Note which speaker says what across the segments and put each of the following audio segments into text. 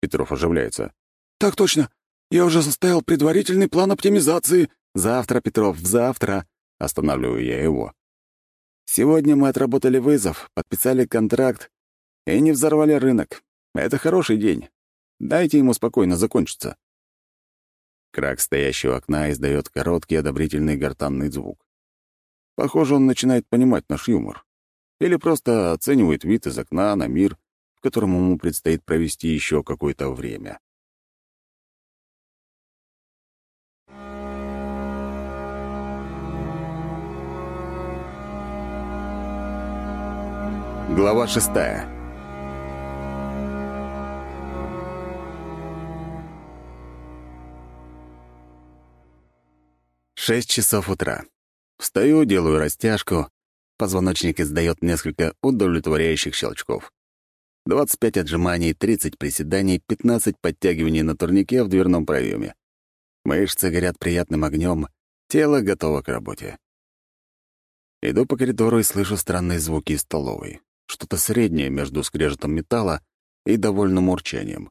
Speaker 1: Петров оживляется.
Speaker 2: «Так точно. Я уже составил предварительный план оптимизации».
Speaker 1: «Завтра, Петров, завтра!» — останавливаю я его. «Сегодня мы отработали вызов, подписали контракт и не взорвали рынок. Это хороший день. Дайте ему спокойно закончиться». Крак, стоящий у окна, издает короткий одобрительный гортанный звук. Похоже, он начинает понимать наш юмор. Или просто оценивает вид из окна на мир, в котором ему предстоит провести еще какое-то время. Глава шестая. Шесть часов утра. Встаю, делаю растяжку. Позвоночник издает несколько удовлетворяющих щелчков. 25 отжиманий, 30 приседаний, 15 подтягиваний на турнике в дверном проеме. Мышцы горят приятным огнем, тело готово к работе. Иду по коридору и слышу странные звуки из столовой. Что-то среднее между скрежетом металла и довольным урчанием.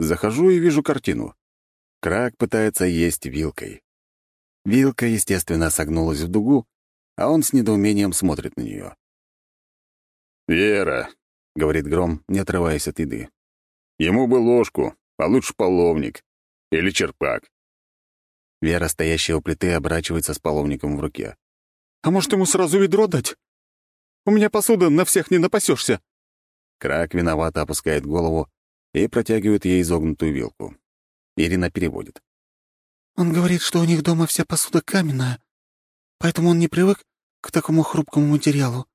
Speaker 1: Захожу и вижу картину. Крак пытается есть вилкой. Вилка, естественно, согнулась в дугу, а он с недоумением смотрит на нее. «Вера», — говорит Гром, не отрываясь от еды, — «ему бы ложку, а лучше половник. Или черпак». Вера, стоящая у плиты, оборачивается с половником в руке.
Speaker 2: «А может, ему сразу ведро дать? У меня посуда на всех не напасешься.
Speaker 1: Крак виновато опускает голову и протягивает ей изогнутую вилку. Ирина переводит.
Speaker 3: Он говорит, что у них дома вся посуда каменная, поэтому он не привык к такому хрупкому материалу.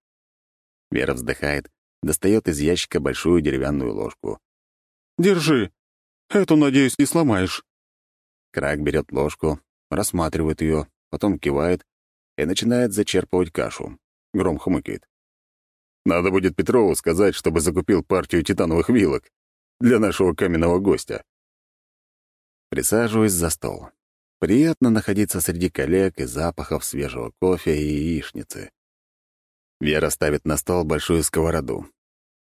Speaker 1: Вера вздыхает, достает из ящика большую деревянную ложку.
Speaker 2: «Держи. Эту, надеюсь, не сломаешь».
Speaker 1: Крак берет ложку, рассматривает ее, потом кивает и начинает зачерпывать кашу. Гром хмыкает. «Надо будет Петрову сказать, чтобы закупил партию титановых вилок для нашего каменного гостя». Присаживаюсь за стол. Приятно находиться среди коллег и запахов свежего кофе и яичницы. Вера ставит на стол большую сковороду.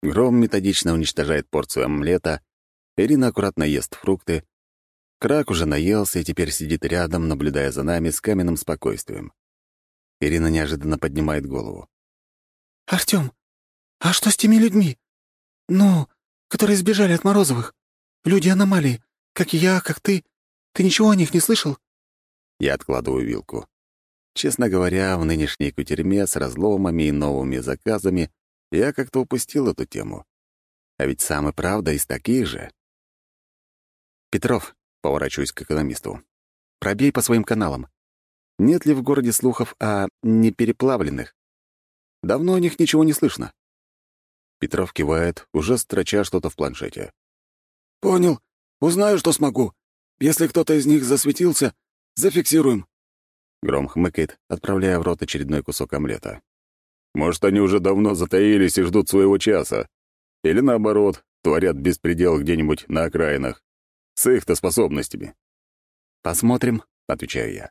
Speaker 1: Гром методично уничтожает порцию омлета, Ирина аккуратно ест фрукты. Крак уже наелся и теперь сидит рядом, наблюдая за нами с каменным спокойствием. Ирина неожиданно поднимает голову.
Speaker 3: «Артём, а что с теми людьми? Ну, которые сбежали от Морозовых? Люди аномалии, как я, как ты. Ты ничего о них не слышал?»
Speaker 1: Я откладываю вилку. Честно говоря, в нынешней кутерьме с разломами и новыми заказами я как-то упустил эту тему. А ведь сам и правда из таких же. «Петров», — поворачиваюсь к экономисту, — «пробей по своим каналам. Нет ли в городе слухов о непереплавленных? Давно о них ничего не слышно». Петров кивает, уже строча что-то в планшете.
Speaker 2: «Понял. Узнаю, что смогу. Если кто-то из них засветился, зафиксируем».
Speaker 1: Гром хмыкает, отправляя в рот очередной кусок омлета. «Может, они уже давно затаились и ждут своего часа. Или наоборот, творят беспредел где-нибудь на окраинах. С их-то способностями». «Посмотрим», — отвечаю я.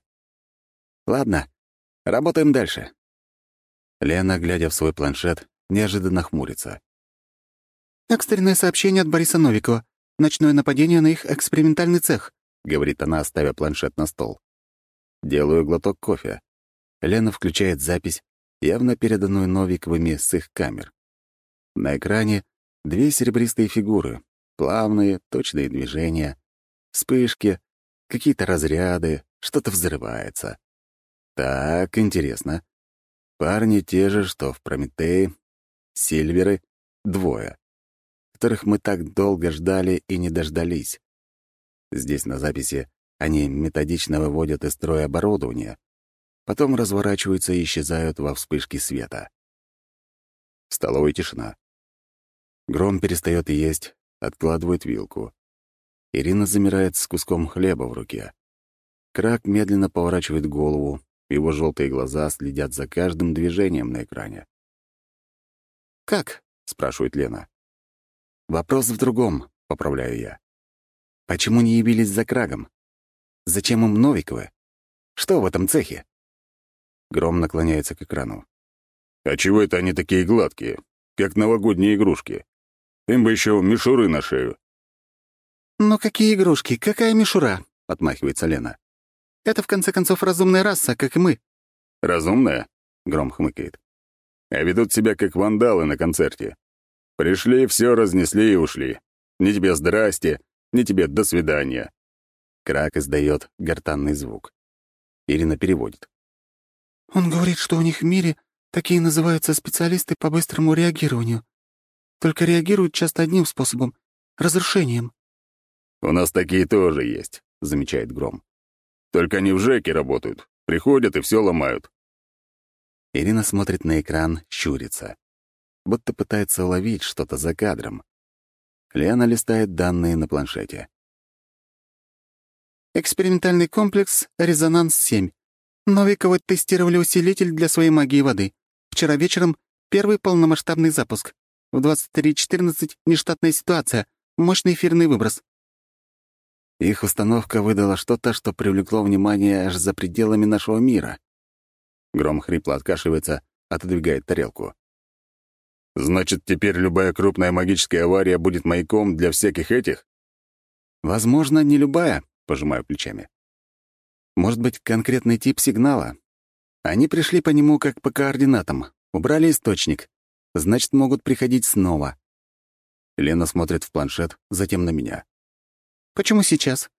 Speaker 1: «Ладно, работаем дальше». Лена, глядя в свой планшет, неожиданно хмурится.
Speaker 3: «Экстренное сообщение от Бориса Новикова. Ночное нападение на их экспериментальный цех», —
Speaker 1: говорит она, ставя планшет на стол. Делаю глоток кофе. Лена включает запись, явно переданную Новиковыми с их камер. На экране две серебристые фигуры, плавные, точные движения, вспышки, какие-то разряды, что-то взрывается. Так, интересно. Парни те же, что в Прометее, Сильверы — двое которых мы так долго ждали и не дождались. Здесь на записи они методично выводят из строя оборудование, потом разворачиваются и исчезают во вспышке света. В тишина. Гром перестает есть, откладывает вилку. Ирина замирает с куском хлеба в руке. Крак медленно поворачивает голову, его желтые глаза следят за каждым движением на экране. «Как?» — спрашивает Лена. «Вопрос в другом», — поправляю я. «Почему не явились за Крагом? Зачем им Новиковы? Что в этом цехе?» Гром наклоняется к экрану.
Speaker 4: «А чего это они такие гладкие? Как новогодние игрушки. Им бы еще мишуры на шею.
Speaker 3: «Ну какие игрушки, какая мишура?» — отмахивается Лена. «Это, в конце концов, разумная раса, как и мы».
Speaker 1: «Разумная?» — Гром хмыкает. «А ведут себя как вандалы на концерте. Пришли, все разнесли и ушли. Ни тебе здрасте, ни тебе до свидания». Крак издает гортанный звук. Ирина переводит.
Speaker 3: «Он говорит, что у них в мире такие называются специалисты по быстрому реагированию. Только реагируют часто одним способом — разрушением».
Speaker 1: «У нас такие тоже есть», — замечает Гром. «Только они в ЖЭКе работают. Приходят и все ломают». Ирина смотрит на экран, щурится. Будто пытается уловить что-то за кадром. Лена листает данные на планшете.
Speaker 3: Экспериментальный комплекс «Резонанс-7». Новиковы тестировали усилитель для своей магии воды. Вчера вечером первый полномасштабный запуск. В 23.14 нештатная ситуация. Мощный эфирный выброс.
Speaker 1: Их установка выдала что-то, что привлекло внимание аж за пределами нашего мира. Гром хрипло откашивается, отодвигает тарелку. «Значит, теперь любая крупная магическая авария будет маяком для всяких этих?» «Возможно, не любая», — пожимаю плечами. «Может быть, конкретный тип сигнала. Они пришли по нему как по координатам, убрали источник. Значит, могут приходить снова». Лена смотрит в планшет, затем на меня.
Speaker 3: «Почему сейчас?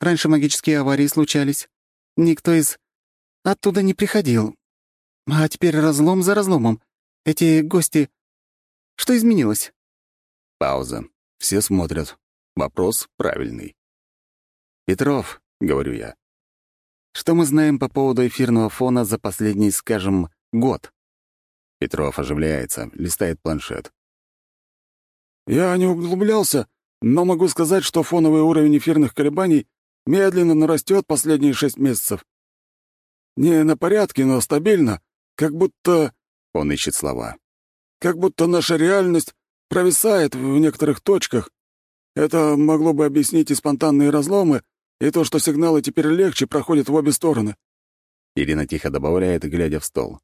Speaker 3: Раньше магические аварии случались. Никто из... Оттуда не приходил. А теперь разлом за разломом. Эти гости... Что изменилось?»
Speaker 1: Пауза. Все смотрят. Вопрос правильный. «Петров», — говорю я, — «что мы знаем по поводу эфирного фона за последний, скажем, год?» Петров оживляется, листает планшет.
Speaker 2: «Я не углублялся, но могу сказать, что фоновый уровень эфирных колебаний медленно нарастет последние шесть месяцев. Не на порядке, но стабильно, как будто...»
Speaker 1: Он ищет слова.
Speaker 2: «Как будто наша реальность провисает в некоторых точках. Это могло бы объяснить и спонтанные разломы, и то, что сигналы теперь легче проходят в обе стороны».
Speaker 1: Ирина тихо добавляет, глядя в стол.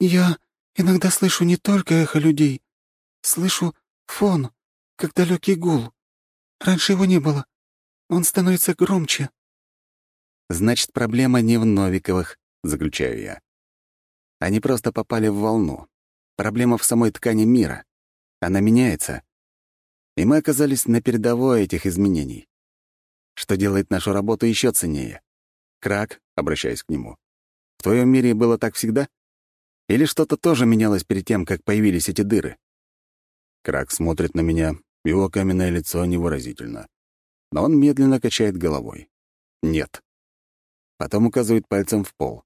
Speaker 3: «Я иногда слышу не только эхо людей. Слышу фон, как далекий гул. Раньше его не было. Он становится громче».
Speaker 1: «Значит, проблема не в Новиковых», — заключаю я. Они просто попали в волну. Проблема в самой ткани мира. Она меняется. И мы оказались на передовой этих изменений что делает нашу работу еще ценнее. Крак, обращаясь к нему, в твоем мире было так всегда? Или что-то тоже менялось перед тем, как появились эти дыры? Крак смотрит на меня, его каменное лицо невыразительно. Но он медленно качает головой. Нет. Потом указывает пальцем в пол.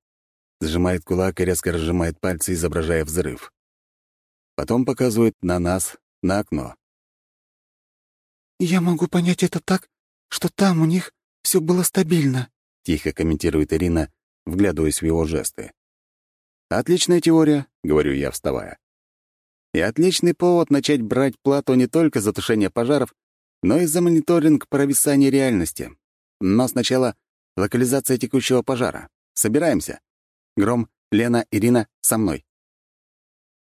Speaker 1: Сжимает кулак и резко разжимает пальцы, изображая взрыв. Потом показывает на нас, на окно.
Speaker 3: «Я могу понять это так, что там у них все было стабильно», —
Speaker 1: тихо комментирует Ирина, вглядываясь в его жесты. «Отличная теория», — говорю я, вставая. «И отличный повод начать брать плату не только за тушение пожаров, но и за мониторинг провисания реальности. Но сначала локализация текущего пожара. Собираемся. Гром, Лена, Ирина, со мной».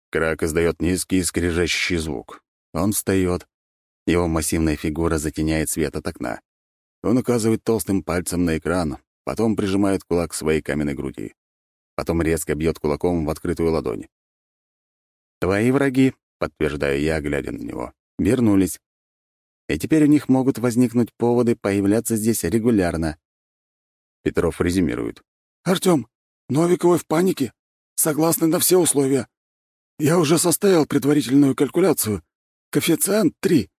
Speaker 1: Крак издает низкий скрежещущий звук. Он встает. Его массивная фигура затеняет свет от окна. Он указывает толстым пальцем на экран, потом прижимает кулак к своей каменной груди. Потом резко бьет кулаком в открытую ладонь. «Твои враги», — подтверждаю я, глядя на него, — «вернулись. И теперь у них могут возникнуть поводы появляться здесь регулярно». Петров резюмирует.
Speaker 2: «Артём, Новиковы в панике. Согласны на все условия. Я уже составил предварительную калькуляцию. Коэффициент — три.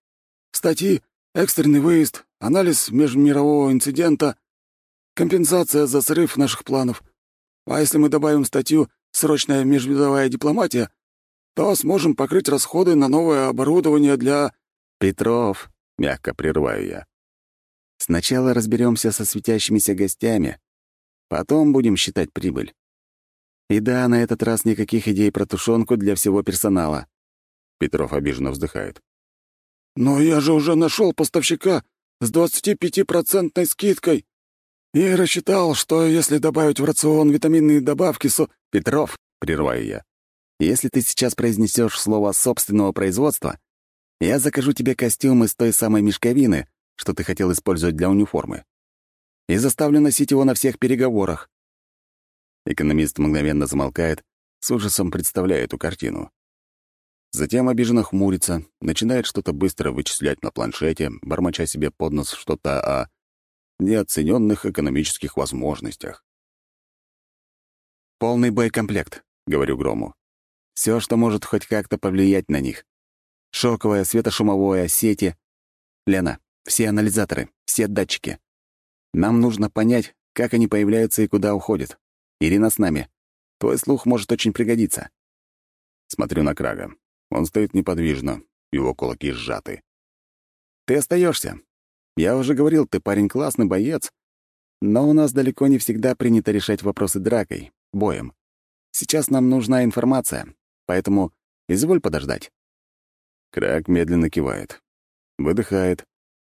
Speaker 2: Статьи Экстренный выезд, анализ межмирового инцидента, компенсация за срыв наших планов. А если мы добавим статью «Срочная межвидовая дипломатия», то сможем покрыть расходы на новое оборудование для...
Speaker 1: «Петров», — мягко прерываю я. «Сначала разберемся со светящимися гостями, потом будем считать прибыль. И да, на этот раз никаких идей про тушенку для всего персонала». Петров обиженно вздыхает.
Speaker 2: «Но я же уже нашел поставщика с 25-процентной скидкой и рассчитал, что если добавить в рацион витаминные добавки со...»
Speaker 1: «Петров», — прерываю я, «если ты сейчас произнесешь слово собственного производства, Я закажу тебе костюм из той самой мешковины, что ты хотел использовать для униформы, и заставлю носить его на всех переговорах». Экономист мгновенно замолкает, с ужасом представляя эту картину. Затем обиженно хмурится, начинает что-то быстро вычислять на планшете, бормоча себе под нос что-то о неоцененных экономических возможностях. «Полный боекомплект», — говорю Грому. Все, что может хоть как-то повлиять на них. Шоковое, светошумовое, сети. Лена, все анализаторы, все датчики. Нам нужно понять, как они появляются и куда уходят. Ирина с нами. Твой слух может очень пригодиться. Смотрю на Крага. Он стоит неподвижно, его кулаки сжаты. Ты остаешься. Я уже говорил, ты парень классный боец, но у нас далеко не всегда принято решать вопросы дракой, боем. Сейчас нам нужна информация, поэтому изволь подождать. Крак медленно кивает, выдыхает,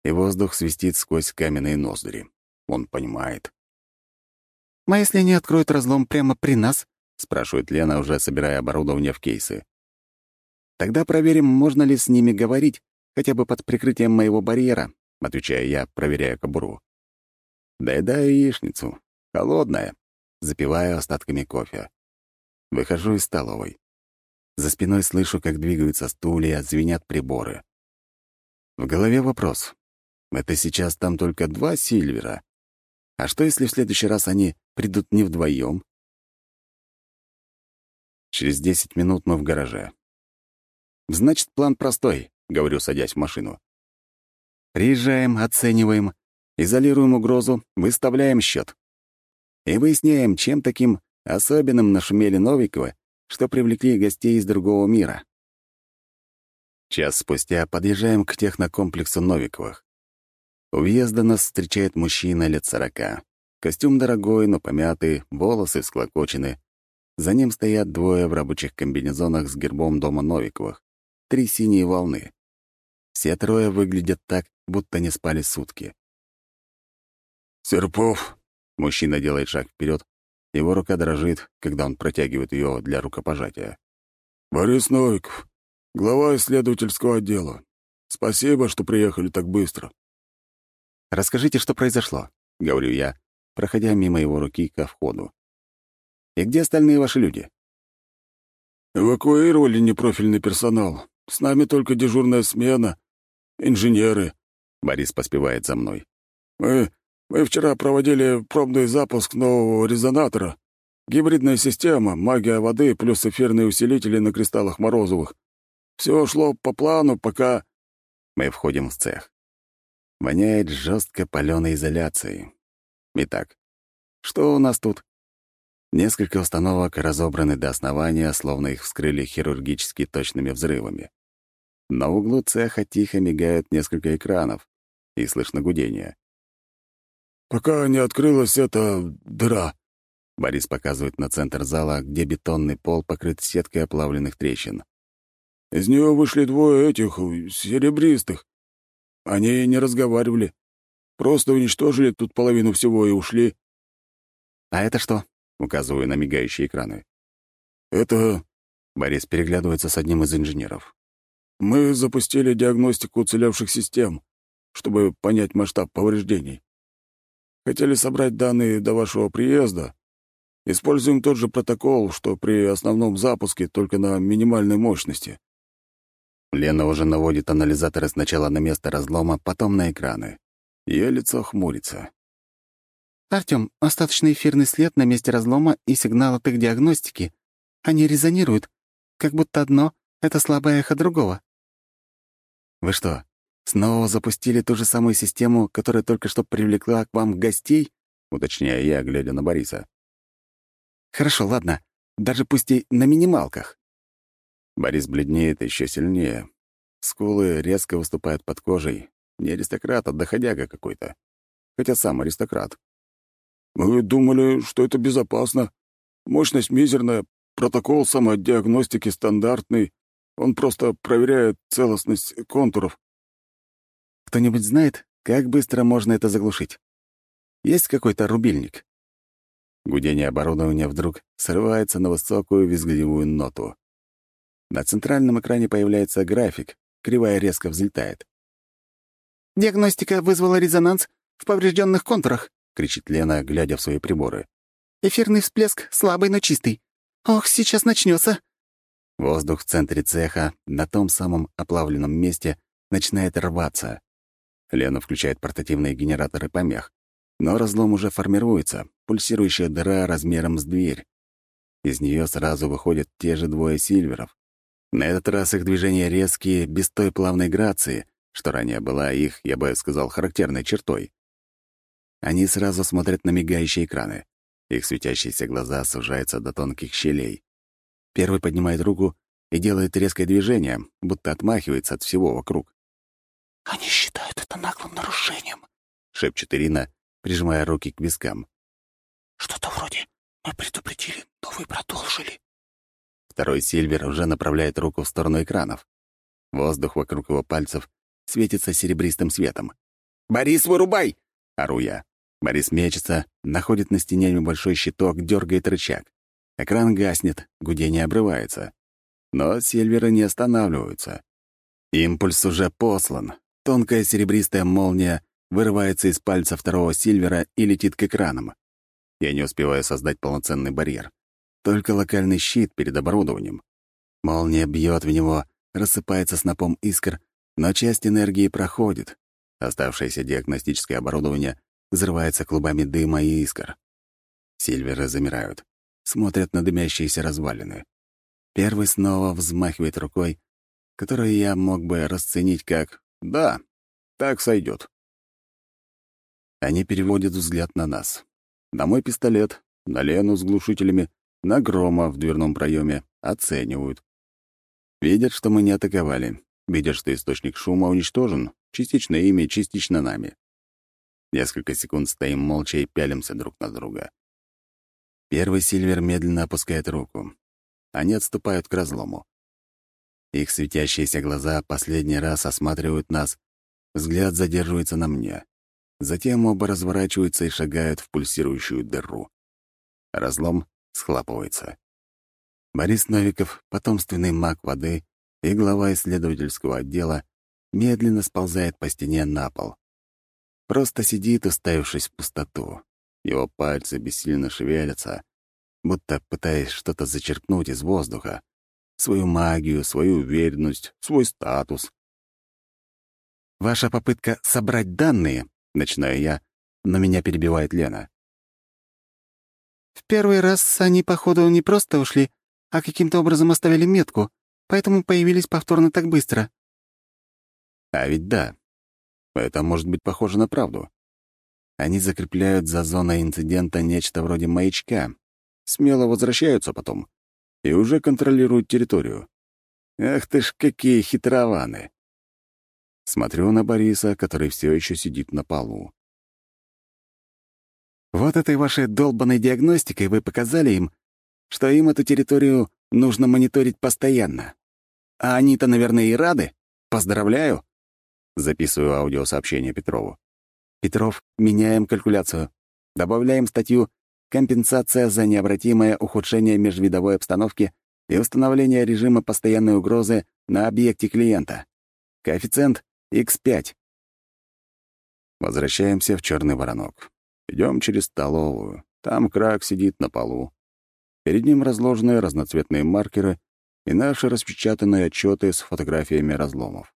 Speaker 1: и воздух свистит сквозь каменные ноздри. Он понимает.
Speaker 3: «А если они откроют разлом прямо при нас?»
Speaker 1: — спрашивает Лена, уже собирая оборудование в кейсы. «Тогда проверим, можно ли с ними говорить, хотя бы под прикрытием моего барьера», — отвечаю я, проверяя кобуру. Доедаю яичницу. Холодная. Запиваю остатками кофе. Выхожу из столовой. За спиной слышу, как двигаются стулья, звенят приборы. В голове вопрос. Это сейчас там только два Сильвера. А что, если в следующий раз они придут не вдвоем? Через десять минут мы в гараже. «Значит, план простой», — говорю, садясь в машину. «Приезжаем, оцениваем, изолируем угрозу, выставляем счет. И выясняем, чем таким особенным нашумели Новикова, что привлекли гостей из другого мира». Час спустя подъезжаем к технокомплексу Новиковых. У въезда нас встречает мужчина лет сорока. Костюм дорогой, но помятый, волосы всклокочены. За ним стоят двое в рабочих комбинезонах с гербом дома Новиковых три синие волны. Все трое выглядят так, будто не спали сутки.
Speaker 2: «Серпов!»
Speaker 1: — мужчина делает шаг вперед. Его рука дрожит, когда он протягивает ее для рукопожатия.
Speaker 2: «Борис Новиков, глава исследовательского отдела. Спасибо, что приехали так быстро».
Speaker 1: «Расскажите, что произошло», — говорю я, проходя мимо его руки ко входу. «И где остальные ваши люди?»
Speaker 2: «Эвакуировали непрофильный персонал. С нами только дежурная смена, инженеры».
Speaker 1: Борис поспевает за мной.
Speaker 2: «Мы... мы вчера проводили пробный запуск нового резонатора. Гибридная система, магия воды плюс эфирные усилители на кристаллах Морозовых. Все шло по плану, пока...»
Speaker 1: Мы входим в цех. Воняет жестко паленой изоляцией. Итак, что у нас тут? Несколько установок разобраны до основания, словно их вскрыли хирургически точными взрывами. На углу цеха тихо мигают несколько экранов, и слышно гудение.
Speaker 2: «Пока не открылась эта дыра», —
Speaker 1: Борис показывает на центр зала, где бетонный пол покрыт сеткой оплавленных трещин.
Speaker 2: «Из нее вышли двое этих, серебристых. Они не разговаривали. Просто уничтожили тут половину всего и ушли».
Speaker 1: «А это что?» — указываю на мигающие экраны.
Speaker 2: «Это...»
Speaker 1: — Борис переглядывается с одним из инженеров.
Speaker 2: Мы запустили диагностику уцелевших систем, чтобы понять масштаб повреждений. Хотели собрать данные до вашего приезда. Используем тот же протокол, что при основном запуске, только на минимальной мощности.
Speaker 1: Лена уже наводит анализаторы сначала на место разлома, потом на экраны. Ее лицо хмурится.
Speaker 3: «Артём, остаточный эфирный след на месте разлома и сигнал от их диагностики. Они резонируют, как будто одно — это слабое эхо другого.
Speaker 1: Вы что, снова запустили ту же самую систему, которая только что привлекла к вам гостей? Уточняю я, глядя на Бориса. Хорошо, ладно. Даже пусть и на минималках. Борис бледнеет еще сильнее. Скулы резко выступают под кожей. Не аристократ, а доходяга какой-то. Хотя сам аристократ.
Speaker 2: «Мы думали, что это безопасно. Мощность мизерная, протокол самодиагностики стандартный. Он просто проверяет целостность контуров.
Speaker 1: Кто-нибудь знает, как быстро можно это заглушить? Есть какой-то рубильник? Гудение оборудования вдруг срывается на высокую визгливую ноту. На центральном экране появляется график, кривая резко взлетает.
Speaker 3: «Диагностика вызвала резонанс в поврежденных контурах», —
Speaker 1: кричит Лена, глядя в свои приборы.
Speaker 3: «Эфирный всплеск слабый, но чистый. Ох, сейчас начнется.
Speaker 1: Воздух в центре цеха, на том самом оплавленном месте, начинает рваться. Лена включает портативные генераторы помех. Но разлом уже формируется, пульсирующая дыра размером с дверь. Из нее сразу выходят те же двое сильверов. На этот раз их движения резкие, без той плавной грации, что ранее была их, я бы сказал, характерной чертой. Они сразу смотрят на мигающие экраны. Их светящиеся глаза сужаются до тонких щелей. Первый поднимает руку и делает резкое движение, будто отмахивается от всего вокруг.
Speaker 2: «Они считают это наглым нарушением», —
Speaker 1: шепчет Ирина, прижимая руки к вискам.
Speaker 2: «Что-то вроде «мы предупредили, но вы продолжили».
Speaker 1: Второй Сильвер уже направляет руку в сторону экранов. Воздух вокруг его пальцев светится серебристым светом. «Борис, вырубай!» — ору я. Борис мечется, находит на стене небольшой щиток, дергает рычаг. Экран гаснет, гудение обрывается. Но Сильверы не останавливаются. Импульс уже послан. Тонкая серебристая молния вырывается из пальца второго Сильвера и летит к экранам. Я не успеваю создать полноценный барьер. Только локальный щит перед оборудованием. Молния бьет в него, рассыпается снопом искр, но часть энергии проходит. Оставшееся диагностическое оборудование взрывается клубами дыма и искр. Сильверы замирают, смотрят на дымящиеся развалины. Первый снова взмахивает рукой, которую я мог бы расценить как «да, так сойдет. Они переводят взгляд на нас. На мой пистолет, на Лену с глушителями, на Грома в дверном проеме оценивают. Видят, что мы не атаковали, видят, что источник шума уничтожен, частично ими, частично нами. Несколько секунд стоим молча и пялимся друг на друга. Первый Сильвер медленно опускает руку. Они отступают к разлому. Их светящиеся глаза последний раз осматривают нас, взгляд задерживается на мне. Затем оба разворачиваются и шагают в пульсирующую дыру. Разлом схлапывается. Борис Новиков, потомственный маг воды и глава исследовательского отдела, медленно сползает по стене на пол. Просто сидит, уставившись в пустоту. Его пальцы бессильно шевелятся, будто пытаясь что-то зачерпнуть из воздуха. Свою магию, свою уверенность, свой статус. «Ваша попытка собрать данные», — начинаю я, но меня перебивает Лена.
Speaker 3: «В первый раз они, походу, не просто ушли, а каким-то образом оставили метку, поэтому появились повторно так быстро».
Speaker 1: А ведь да, это может быть похоже на правду. Они закрепляют за зоной инцидента нечто вроде маячка, смело возвращаются потом и уже контролируют территорию. Ах ты ж какие хитрованы! Смотрю на Бориса, который все еще сидит на полу.
Speaker 3: Вот этой вашей долбанной диагностикой вы показали им, что им эту территорию нужно мониторить постоянно. А они-то, наверное, и рады. Поздравляю.
Speaker 1: Записываю аудиосообщение Петрову.
Speaker 3: «Петров, меняем калькуляцию. Добавляем статью «Компенсация за необратимое ухудшение межвидовой обстановки и установление режима постоянной угрозы на объекте клиента. Коэффициент X5».
Speaker 1: Возвращаемся в черный воронок. Идем через столовую. Там крак сидит на полу. Перед ним разложены разноцветные маркеры и наши распечатанные отчеты с фотографиями разломов.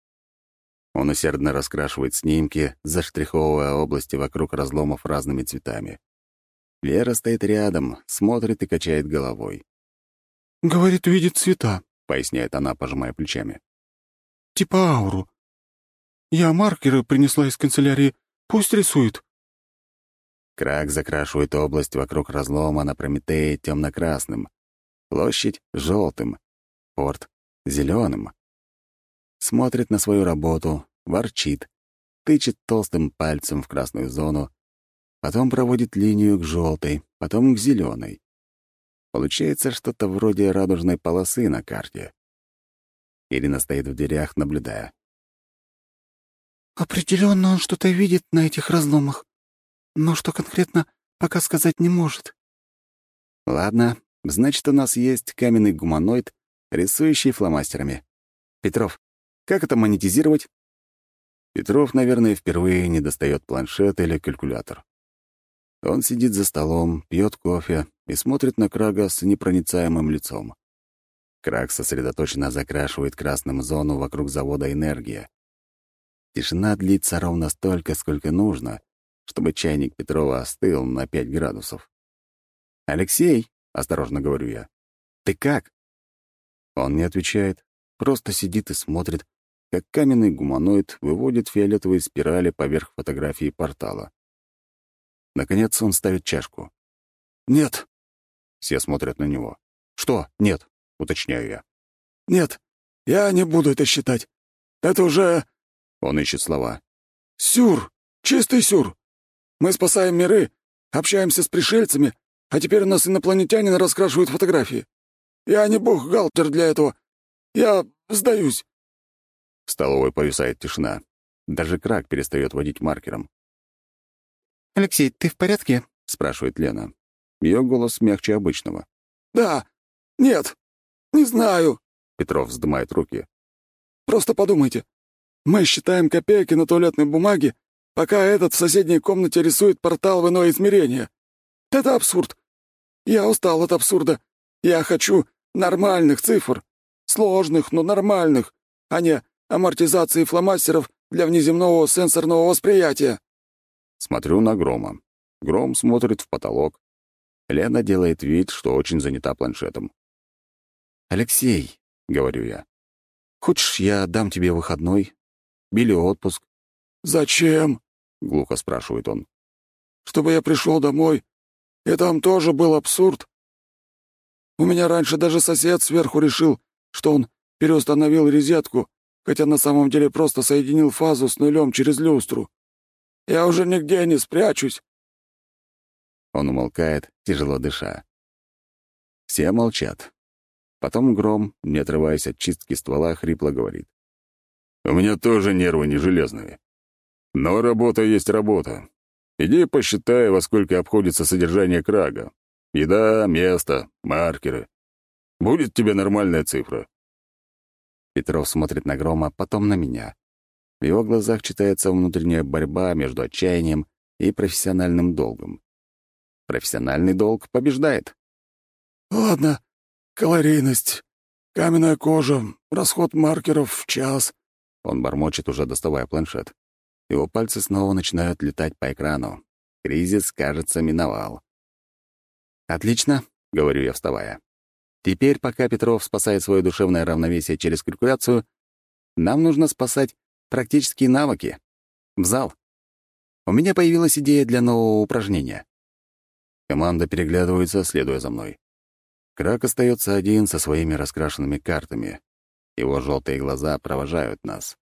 Speaker 1: Он усердно раскрашивает снимки, заштриховывая области вокруг разломов разными цветами. Лера стоит рядом, смотрит и качает головой.
Speaker 2: «Говорит, видит цвета», —
Speaker 1: поясняет она, пожимая плечами.
Speaker 2: «Типа ауру. Я маркеры принесла из канцелярии. Пусть рисует».
Speaker 1: Крак закрашивает область вокруг разлома на Прометее темно-красным, площадь — желтым, порт — зеленым смотрит на свою работу, ворчит, тычет толстым пальцем в красную зону, потом проводит линию к желтой, потом к зеленой. Получается что-то вроде радужной полосы на карте. Ирина стоит в дверях, наблюдая.
Speaker 2: Определенно он что-то видит на этих разломах, но что конкретно, пока сказать не может.
Speaker 1: Ладно, значит, у нас есть каменный гуманоид, рисующий фломастерами. Петров, Как это монетизировать? Петров, наверное, впервые не достает планшет или калькулятор. Он сидит за столом, пьет кофе и смотрит на Крага с непроницаемым лицом. Краг сосредоточенно закрашивает красным зону вокруг завода «Энергия». Тишина длится ровно столько, сколько нужно, чтобы чайник Петрова остыл на 5 градусов. «Алексей», — осторожно говорю я, — «ты как?» Он не отвечает, просто сидит и смотрит, как каменный гуманоид выводит фиолетовые спирали поверх фотографии портала. Наконец он ставит чашку.
Speaker 2: «Нет».
Speaker 1: Все смотрят на него. «Что? Нет?» — уточняю я.
Speaker 2: «Нет, я не буду это считать. Это уже...»
Speaker 1: Он ищет слова.
Speaker 2: «Сюр! Чистый сюр! Мы спасаем миры, общаемся с пришельцами, а теперь у нас инопланетянин раскрашивают фотографии. Я не бог-галтер для этого. Я сдаюсь.
Speaker 1: В столовой повисает тишина. Даже Крак перестает водить маркером.
Speaker 3: «Алексей, ты в порядке?»
Speaker 1: — спрашивает Лена. Ее голос мягче обычного.
Speaker 2: «Да. Нет. Не знаю».
Speaker 1: Петров вздымает руки.
Speaker 2: «Просто подумайте. Мы считаем копейки на туалетной бумаге, пока этот в соседней комнате рисует портал в иное измерение. Это абсурд. Я устал от абсурда. Я хочу нормальных цифр. Сложных, но нормальных, а не амортизации фломастеров для внеземного сенсорного восприятия.
Speaker 1: Смотрю на Грома. Гром смотрит в потолок. Лена делает вид, что очень занята планшетом. «Алексей», — говорю я, — «хочешь, я дам тебе выходной? Или отпуск?»
Speaker 2: «Зачем?» — глухо спрашивает он. «Чтобы я пришел домой, и там тоже был абсурд. У меня раньше даже сосед сверху решил, что он переустановил резетку, хотя на самом деле просто соединил фазу с нулем через люстру. Я уже нигде не спрячусь».
Speaker 1: Он умолкает, тяжело дыша. Все молчат. Потом Гром, не отрываясь от чистки ствола, хрипло говорит. «У меня тоже нервы не железные. Но работа есть работа. Иди посчитай, во сколько обходится содержание крага. Еда, место, маркеры. Будет тебе нормальная цифра. Петров смотрит на Грома, потом на меня. В его глазах читается внутренняя борьба между отчаянием и профессиональным долгом. Профессиональный долг побеждает.
Speaker 2: «Ладно, калорийность, каменная кожа, расход маркеров в час».
Speaker 1: Он бормочет, уже доставая планшет. Его пальцы снова начинают летать по экрану. Кризис, кажется, миновал. «Отлично», — говорю я, вставая. Теперь, пока Петров спасает свое душевное равновесие через калькуляцию, нам нужно спасать практические навыки. В зал. У меня появилась идея для нового упражнения. Команда переглядывается, следуя за мной. Крак остается один со своими раскрашенными картами. Его желтые глаза провожают нас.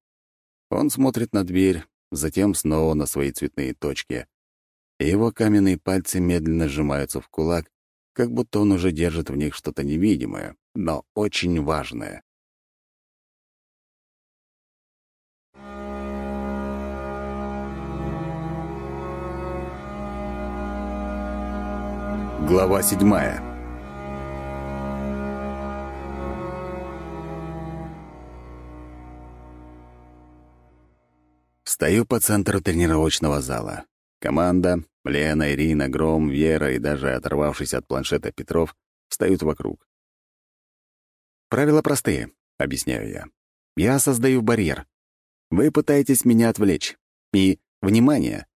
Speaker 1: Он смотрит на дверь, затем снова на свои цветные точки. Его каменные пальцы медленно сжимаются в кулак, как будто он уже держит в них что-то невидимое, но очень важное. Глава седьмая Стою по центру тренировочного зала. Команда, Лена, Ирина, Гром, Вера и даже оторвавшись от планшета Петров встают вокруг. «Правила простые», — объясняю я. «Я создаю барьер. Вы пытаетесь меня отвлечь. И, внимание,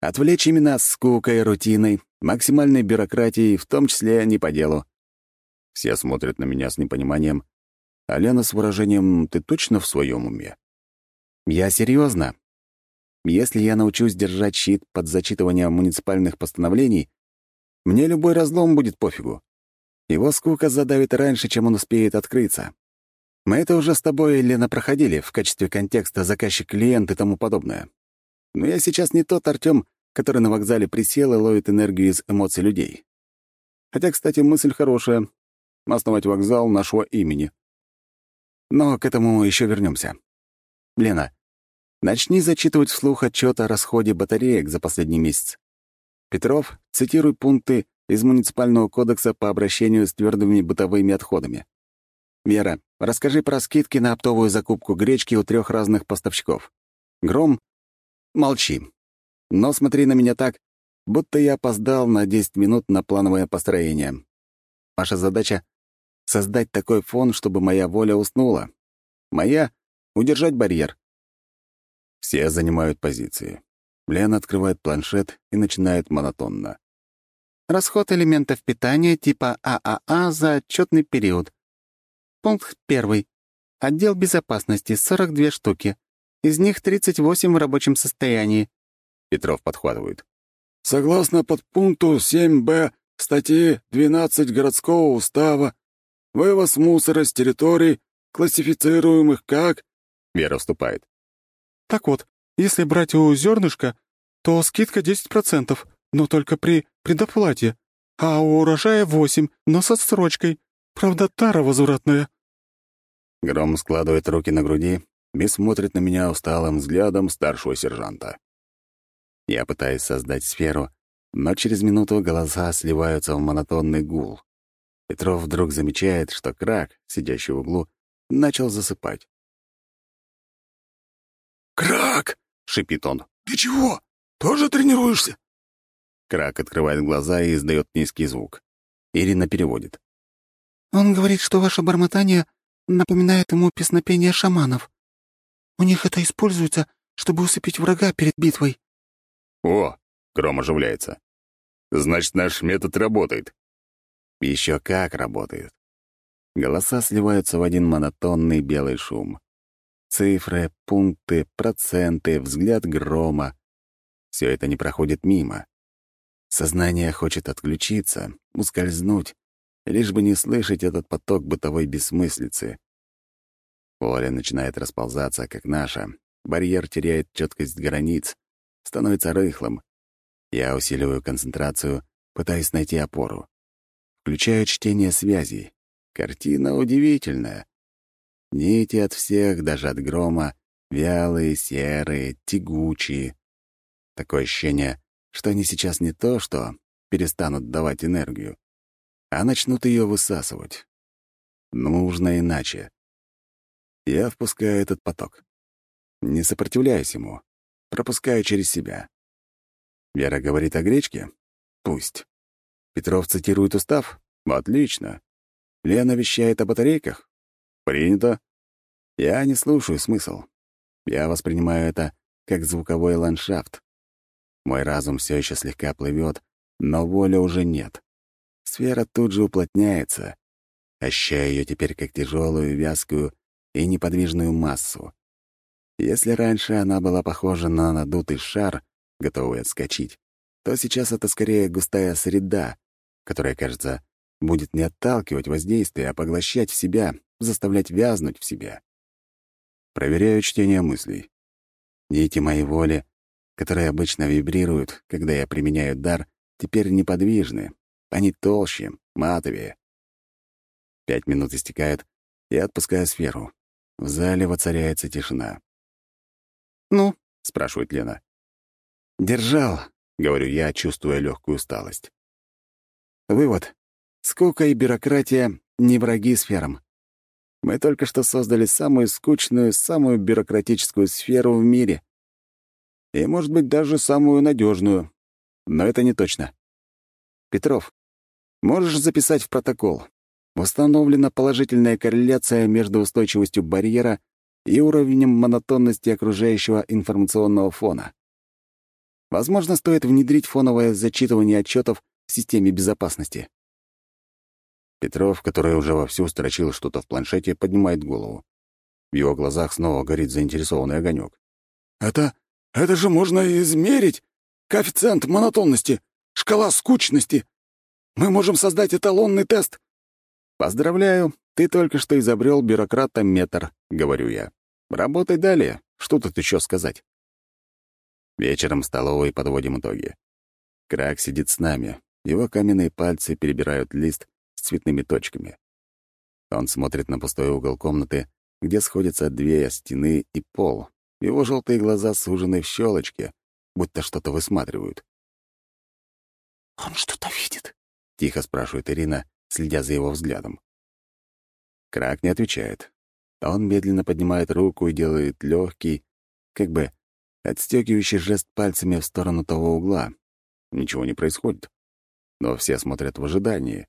Speaker 1: отвлечь именно скукой, рутиной, максимальной бюрократией, в том числе не по делу». Все смотрят на меня с непониманием, а Лена с выражением «ты точно в своем уме?» «Я серьезно. Если я научусь держать щит под зачитывание муниципальных постановлений, мне любой разлом будет пофигу. Его скука задавит раньше, чем он успеет открыться. Мы это уже с тобой, Лена, проходили в качестве контекста заказчик-клиент и тому подобное. Но я сейчас не тот Артём, который на вокзале присел и ловит энергию из эмоций людей. Хотя, кстати, мысль хорошая — основать вокзал нашего имени. Но к этому еще вернемся. Лена, Начни зачитывать вслух отчет о расходе батареек за последний месяц. Петров, цитируй пункты из муниципального кодекса по обращению с твердыми бытовыми отходами. Вера, расскажи про скидки на оптовую закупку гречки у трех разных поставщиков. Гром, молчи. Но смотри на меня так, будто я опоздал на 10 минут на плановое построение. Ваша задача — создать такой фон, чтобы моя воля уснула. Моя — удержать барьер. Все занимают позиции. Лена открывает планшет и начинает монотонно.
Speaker 3: Расход элементов питания типа ААА за отчетный период. Пункт первый. Отдел безопасности — 42 штуки. Из них 38 в рабочем состоянии.
Speaker 1: Петров подхватывает.
Speaker 2: Согласно подпункту 7б статьи 12 городского устава, вывоз мусора с территорий, классифицируемых как...
Speaker 1: Вера вступает.
Speaker 4: Так вот, если брать у зернышка, то скидка 10%, но только при предоплате, а у урожая 8, но с отсрочкой. Правда, тара возвратная.
Speaker 1: Гром складывает руки на груди и смотрит на меня усталым взглядом старшего сержанта. Я пытаюсь создать сферу, но через минуту голоса сливаются в монотонный гул. Петров вдруг замечает, что крак, сидящий в углу, начал засыпать.
Speaker 2: «Крак!»
Speaker 1: — шипит он.
Speaker 2: «Ты чего? Тоже тренируешься?»
Speaker 1: Крак открывает глаза и издает низкий звук. Ирина переводит.
Speaker 3: «Он говорит, что ваше бормотание напоминает ему песнопение шаманов. У них это используется, чтобы усыпить врага перед битвой».
Speaker 1: «О!» — Гром оживляется. «Значит, наш метод работает». Еще как работает. Голоса сливаются в один монотонный белый шум. Цифры, пункты, проценты, взгляд грома. Все это не проходит мимо. Сознание хочет отключиться, ускользнуть, лишь бы не слышать этот поток бытовой бессмыслицы. Поле начинает расползаться, как наша. Барьер теряет четкость границ, становится рыхлым. Я усиливаю концентрацию, пытаясь найти опору. Включаю чтение связей. Картина удивительная. Нити от всех, даже от грома, вялые, серые, тягучие. Такое ощущение, что они сейчас не то, что перестанут давать энергию, а начнут ее высасывать. Нужно иначе. Я впускаю этот поток. Не сопротивляюсь ему. Пропускаю через себя. Вера говорит о гречке? Пусть. Петров цитирует устав? Отлично. Лена вещает о батарейках? Принято. Я не слушаю смысл. Я воспринимаю это как звуковой ландшафт. Мой разум все еще слегка плывет, но воли уже нет. Сфера тут же уплотняется. Ощущаю ее теперь как тяжелую, вязкую и неподвижную массу. Если раньше она была похожа на надутый шар, готовый отскочить, то сейчас это скорее густая среда, которая, кажется, будет не отталкивать воздействие, а поглощать в себя, заставлять вязнуть в себя. Проверяю чтение мыслей. Нити моей воли, которые обычно вибрируют, когда я применяю дар, теперь неподвижны. Они толще, матовее. Пять минут истекают, я отпускаю сферу. В зале воцаряется тишина.
Speaker 3: «Ну?»
Speaker 1: — спрашивает Лена. «Держал», — говорю я, чувствуя легкую усталость. Вывод. Скука и бюрократия — не враги сферам. Мы только что создали самую скучную, самую бюрократическую сферу в мире. И, может быть, даже самую надежную. Но это не точно. Петров, можешь записать в протокол. Установлена положительная корреляция между устойчивостью барьера и уровнем монотонности окружающего информационного фона. Возможно, стоит внедрить фоновое зачитывание отчетов в системе безопасности. Петров, который уже вовсю строчил что-то в планшете, поднимает голову. В его глазах снова горит заинтересованный огонек.
Speaker 2: «Это... это же можно измерить! Коэффициент монотонности, шкала скучности! Мы можем создать эталонный тест!»
Speaker 1: «Поздравляю, ты только что изобрел бюрократа-метр», — говорю я. «Работай далее. Что тут еще сказать?» Вечером в столовой подводим итоги. Крак сидит с нами. Его каменные пальцы перебирают лист цветными точками. Он смотрит на пустой угол комнаты, где сходятся две стены и пол. Его желтые глаза сужены в щелочке, будто что-то высматривают.
Speaker 3: «Он что-то видит?»
Speaker 1: — тихо спрашивает Ирина, следя за его взглядом. Крак не отвечает. Он медленно поднимает руку и делает легкий, как бы отстегивающий жест пальцами в сторону того угла. Ничего не происходит. Но все смотрят в ожидании.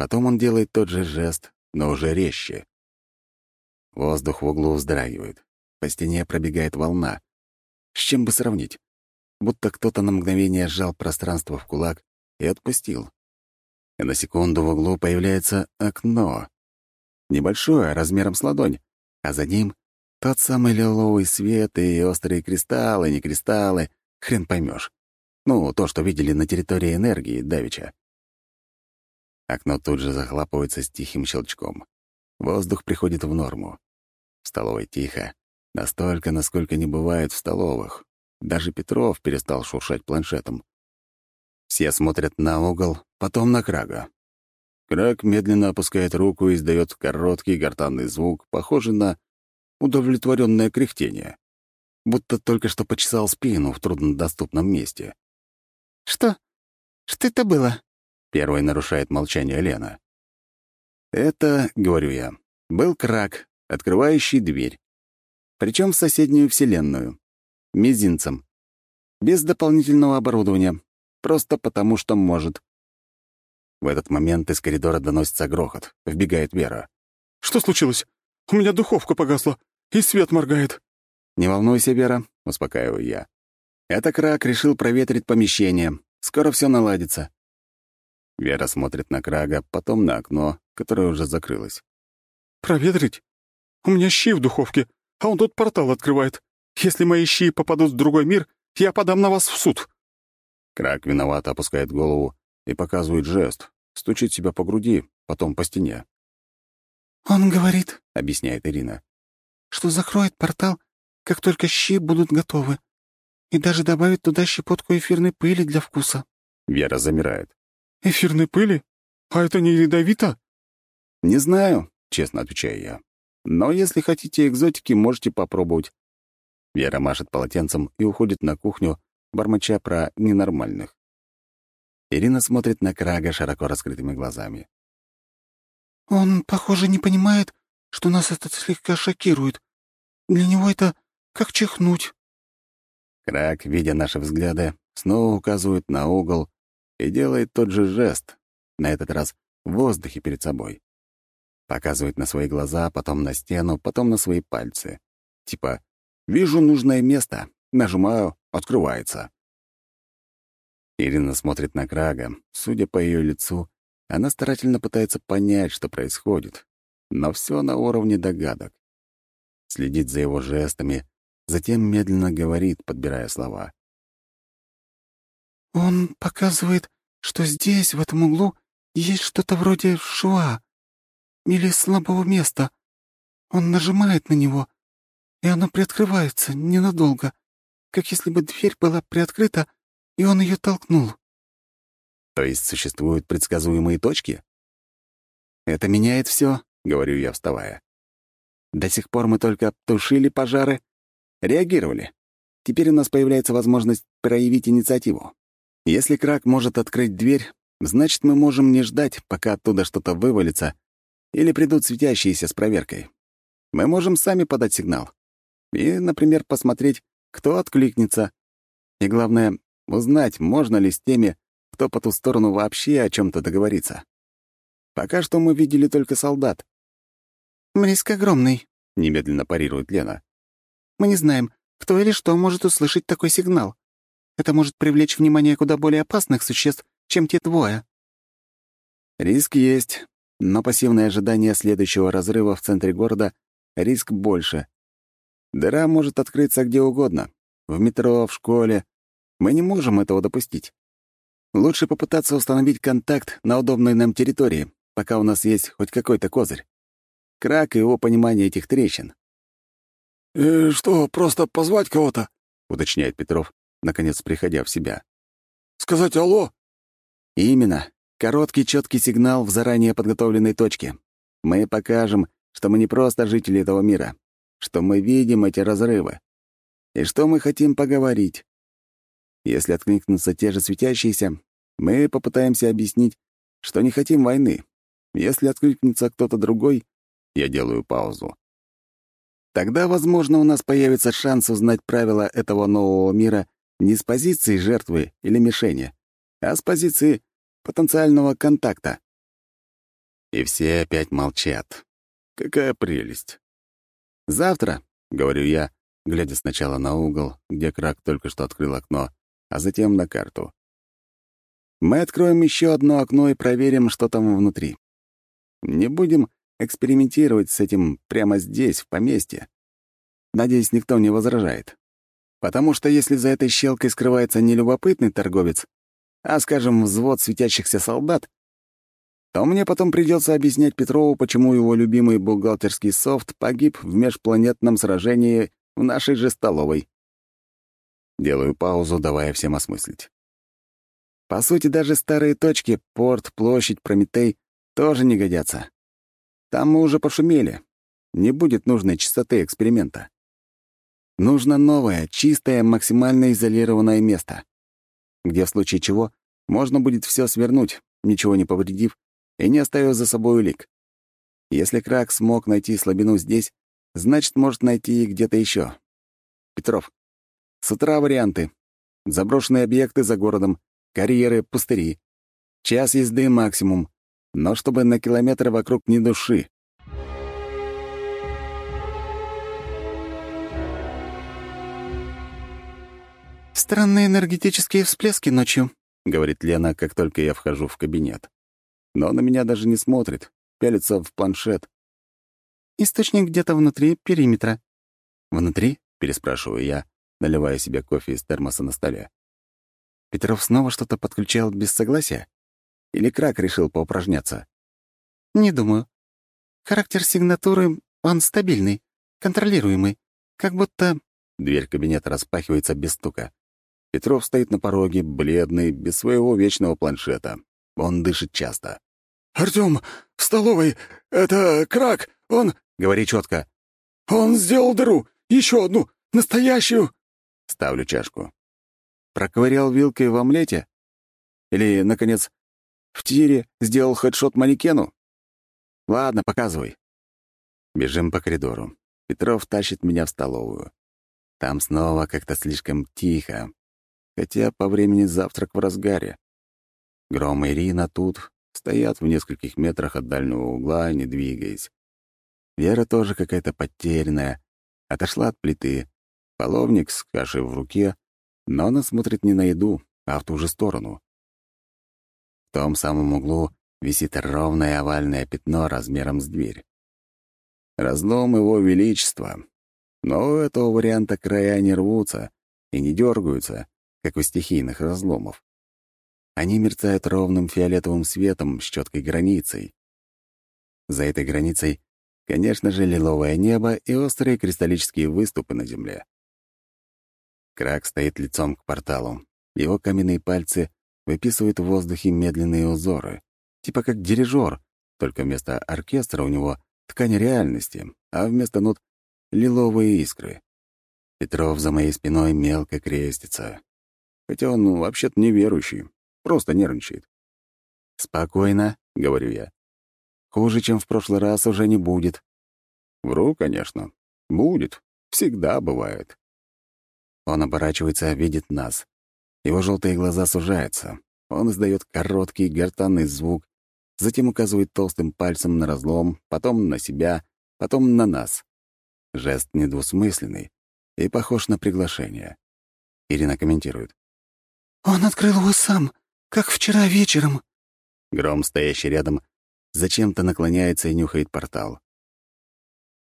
Speaker 1: Потом он делает тот же жест, но уже резче. Воздух в углу вздрагивает. По стене пробегает волна. С чем бы сравнить? Будто кто-то на мгновение сжал пространство в кулак и отпустил. И на секунду в углу появляется окно. Небольшое, размером с ладонь, а за ним тот самый лиловый свет и острые кристаллы, не кристаллы, хрен поймешь. Ну, то, что видели на территории энергии Давича. Окно тут же захлапывается с тихим щелчком. Воздух приходит в норму. В столовой тихо. Настолько, насколько не бывает в столовых. Даже Петров перестал шуршать планшетом. Все смотрят на угол, потом на Крага. Краг медленно опускает руку и издает короткий гортанный звук, похожий на удовлетворенное кряхтение. Будто только что почесал спину в труднодоступном месте.
Speaker 3: «Что? Что это было?»
Speaker 1: Первой нарушает молчание Лена. «Это, — говорю я, — был крак, открывающий дверь. Причем в соседнюю вселенную. Мизинцем. Без дополнительного оборудования. Просто потому, что может». В этот момент из коридора доносится грохот. Вбегает Вера.
Speaker 4: «Что случилось? У меня духовка погасла, и свет моргает».
Speaker 1: «Не волнуйся, Вера», — успокаиваю я. «Это Крак решил проветрить помещение. Скоро все наладится». Вера смотрит на Крага, потом на окно, которое уже закрылось.
Speaker 4: «Проветрить? У меня щи в духовке, а он тут портал открывает. Если мои щи попадут в другой мир, я подам на вас в суд».
Speaker 1: Крак виновато опускает голову и показывает жест, стучит себя по груди, потом по стене.
Speaker 3: «Он говорит», —
Speaker 1: объясняет Ирина,
Speaker 3: «что закроет портал, как только щи будут готовы, и даже добавит туда щепотку эфирной пыли для вкуса».
Speaker 1: Вера замирает.
Speaker 4: «Эфирной пыли? А это не ядовито?»
Speaker 1: «Не знаю», — честно отвечаю я. «Но если хотите экзотики, можете попробовать». Вера машет полотенцем и уходит на кухню, бормоча про ненормальных. Ирина смотрит на Крага широко раскрытыми глазами.
Speaker 3: «Он, похоже, не понимает, что нас это слегка шокирует. Для него это как чихнуть».
Speaker 1: Краг, видя наши взгляды, снова указывает на угол и делает тот же жест, на этот раз в воздухе перед собой. Показывает на свои глаза, потом на стену, потом на свои пальцы. Типа «Вижу нужное место, нажимаю, открывается». Ирина смотрит на Крага. Судя по ее лицу, она старательно пытается понять, что происходит, но все на уровне догадок. Следит за его жестами, затем медленно говорит, подбирая слова.
Speaker 3: «Он показывает, что здесь, в этом углу, есть что-то вроде шва или слабого места. Он нажимает на него, и оно приоткрывается ненадолго, как если бы дверь была приоткрыта, и он ее толкнул.
Speaker 1: То есть существуют предсказуемые точки? Это меняет все, говорю я, вставая. До сих пор мы только тушили пожары, реагировали. Теперь у нас появляется возможность проявить инициативу. Если крак может открыть дверь, значит, мы можем не ждать, пока оттуда что-то вывалится, или придут светящиеся с проверкой. Мы можем сами подать сигнал. И, например, посмотреть, кто откликнется. И главное, узнать, можно ли с теми, кто по ту сторону вообще о чем то договорится. Пока что мы видели только солдат.
Speaker 3: «Риск огромный», —
Speaker 1: немедленно парирует Лена.
Speaker 3: «Мы не знаем, кто или что может услышать такой сигнал. Это может привлечь внимание куда более опасных существ, чем те двое».
Speaker 1: Риск есть, но пассивное ожидание следующего разрыва в центре города — риск больше. Дыра может открыться где угодно. В метро, в школе. Мы не можем этого допустить. Лучше попытаться установить контакт на удобной нам территории, пока у нас есть хоть какой-то козырь. Крак и его понимание этих трещин.
Speaker 2: «И «Э, что, просто позвать кого-то?»
Speaker 1: — уточняет Петров, наконец приходя в себя.
Speaker 2: «Сказать «алло»?»
Speaker 1: «Именно. Короткий, четкий сигнал в заранее подготовленной точке. Мы покажем, что мы не просто жители этого мира, что мы видим эти разрывы, и что мы хотим поговорить. Если откликнутся те же светящиеся, мы попытаемся объяснить, что не хотим войны. Если откликнется кто-то другой, Я делаю паузу. Тогда, возможно, у нас появится шанс узнать правила этого нового мира не с позиции жертвы или мишени, а с позиции потенциального контакта. И все опять молчат. Какая прелесть. «Завтра», — говорю я, глядя сначала на угол, где Крак только что открыл окно, а затем на карту. «Мы откроем еще одно окно и проверим, что там внутри. Не будем экспериментировать с этим прямо здесь, в поместье. Надеюсь, никто не возражает. Потому что если за этой щелкой скрывается не любопытный торговец, а, скажем, взвод светящихся солдат, то мне потом придется объяснять Петрову, почему его любимый бухгалтерский софт погиб в межпланетном сражении в нашей же столовой. Делаю паузу, давая всем осмыслить. По сути, даже старые точки — порт, площадь, Прометей — тоже не годятся. Там мы уже пошумели. Не будет нужной частоты эксперимента. Нужно новое, чистое, максимально изолированное место, где в случае чего можно будет все свернуть, ничего не повредив и не оставив за собой улик. Если Крак смог найти слабину здесь, значит, может найти и где-то еще. Петров, с утра варианты. Заброшенные объекты за городом, карьеры, пустыри. Час езды максимум, но чтобы на километр вокруг ни души.
Speaker 3: «Странные энергетические всплески ночью», — говорит
Speaker 1: Лена, как только я вхожу в кабинет. Но на меня даже не смотрит, пялится в планшет.
Speaker 3: «Источник где-то внутри периметра».
Speaker 1: «Внутри?» — переспрашиваю я, наливая себе кофе из термоса на столе. Петров снова что-то подключал без согласия? Или Крак решил поупражняться?
Speaker 3: «Не думаю. Характер сигнатуры, он стабильный, контролируемый, как будто...»
Speaker 1: Дверь кабинета распахивается без стука. Петров стоит на пороге, бледный, без своего вечного планшета. Он дышит часто.
Speaker 2: «Артём, в столовой! Это Крак! Он...»
Speaker 1: «Говори четко.
Speaker 2: «Он сделал дыру! Еще одну! Настоящую!»
Speaker 1: Ставлю чашку. Проковырял вилкой в омлете? Или, наконец, в тире сделал хедшот манекену? Ладно, показывай. Бежим по коридору. Петров тащит меня в столовую. Там снова как-то слишком тихо, хотя по времени завтрак в разгаре. Гром и Ирина тут стоят в нескольких метрах от дальнего угла, не двигаясь. Вера тоже какая-то потерянная, отошла от плиты. Половник с кашей в руке, но она смотрит не на еду, а в ту же сторону. В том самом углу висит ровное овальное пятно размером с дверь. Разлом его величества. Но у этого варианта края не рвутся и не дергаются, как у стихийных разломов. Они мерцают ровным фиолетовым светом с четкой границей. За этой границей, конечно же, лиловое небо и острые кристаллические выступы на земле. Крак стоит лицом к порталу. Его каменные пальцы выписывают в воздухе медленные узоры, типа как дирижер, только вместо оркестра у него ткань реальности, а вместо нот — лиловые искры. Петров за моей спиной мелко крестится. Хотя он вообще-то неверующий, просто нервничает. «Спокойно», — говорю я. «Хуже, чем в прошлый раз, уже не будет». Вру, конечно. Будет. Всегда бывает. Он оборачивается, видит нас. Его желтые глаза сужаются. Он издает короткий гортанный звук, затем указывает толстым пальцем на разлом, потом на себя, потом на нас. Жест недвусмысленный и похож на приглашение. Ирина комментирует.
Speaker 3: «Он открыл его сам, как вчера вечером».
Speaker 1: Гром, стоящий рядом, зачем-то наклоняется и нюхает портал.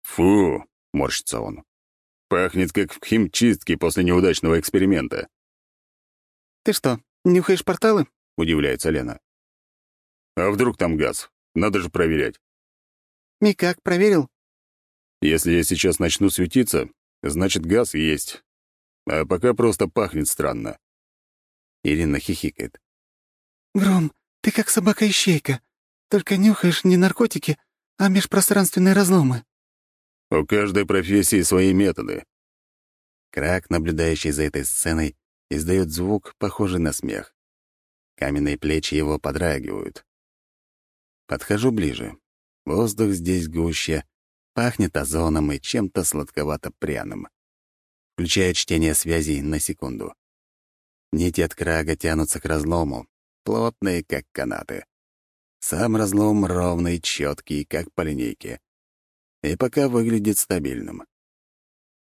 Speaker 5: «Фу!» — морщится он. Пахнет, как в химчистке после неудачного эксперимента.
Speaker 3: «Ты что, нюхаешь порталы?»
Speaker 1: — удивляется Лена.
Speaker 5: «А вдруг там газ? Надо же проверять».
Speaker 3: «И как, проверил?»
Speaker 5: «Если я сейчас начну светиться, значит, газ есть. А пока просто пахнет странно».
Speaker 1: Ирина хихикает.
Speaker 3: «Гром, ты как собака-ищейка. Только нюхаешь не наркотики, а межпространственные разломы».
Speaker 5: У каждой профессии свои методы.
Speaker 1: Крак, наблюдающий за этой сценой, издает звук, похожий на смех. Каменные плечи его подрагивают. Подхожу ближе. Воздух здесь гуще, пахнет озоном и чем-то сладковато-пряным. Включая чтение связей на секунду. Нити от крага тянутся к разлому, плотные, как канаты. Сам разлом ровный, четкий, как по линейке. И пока выглядит стабильным.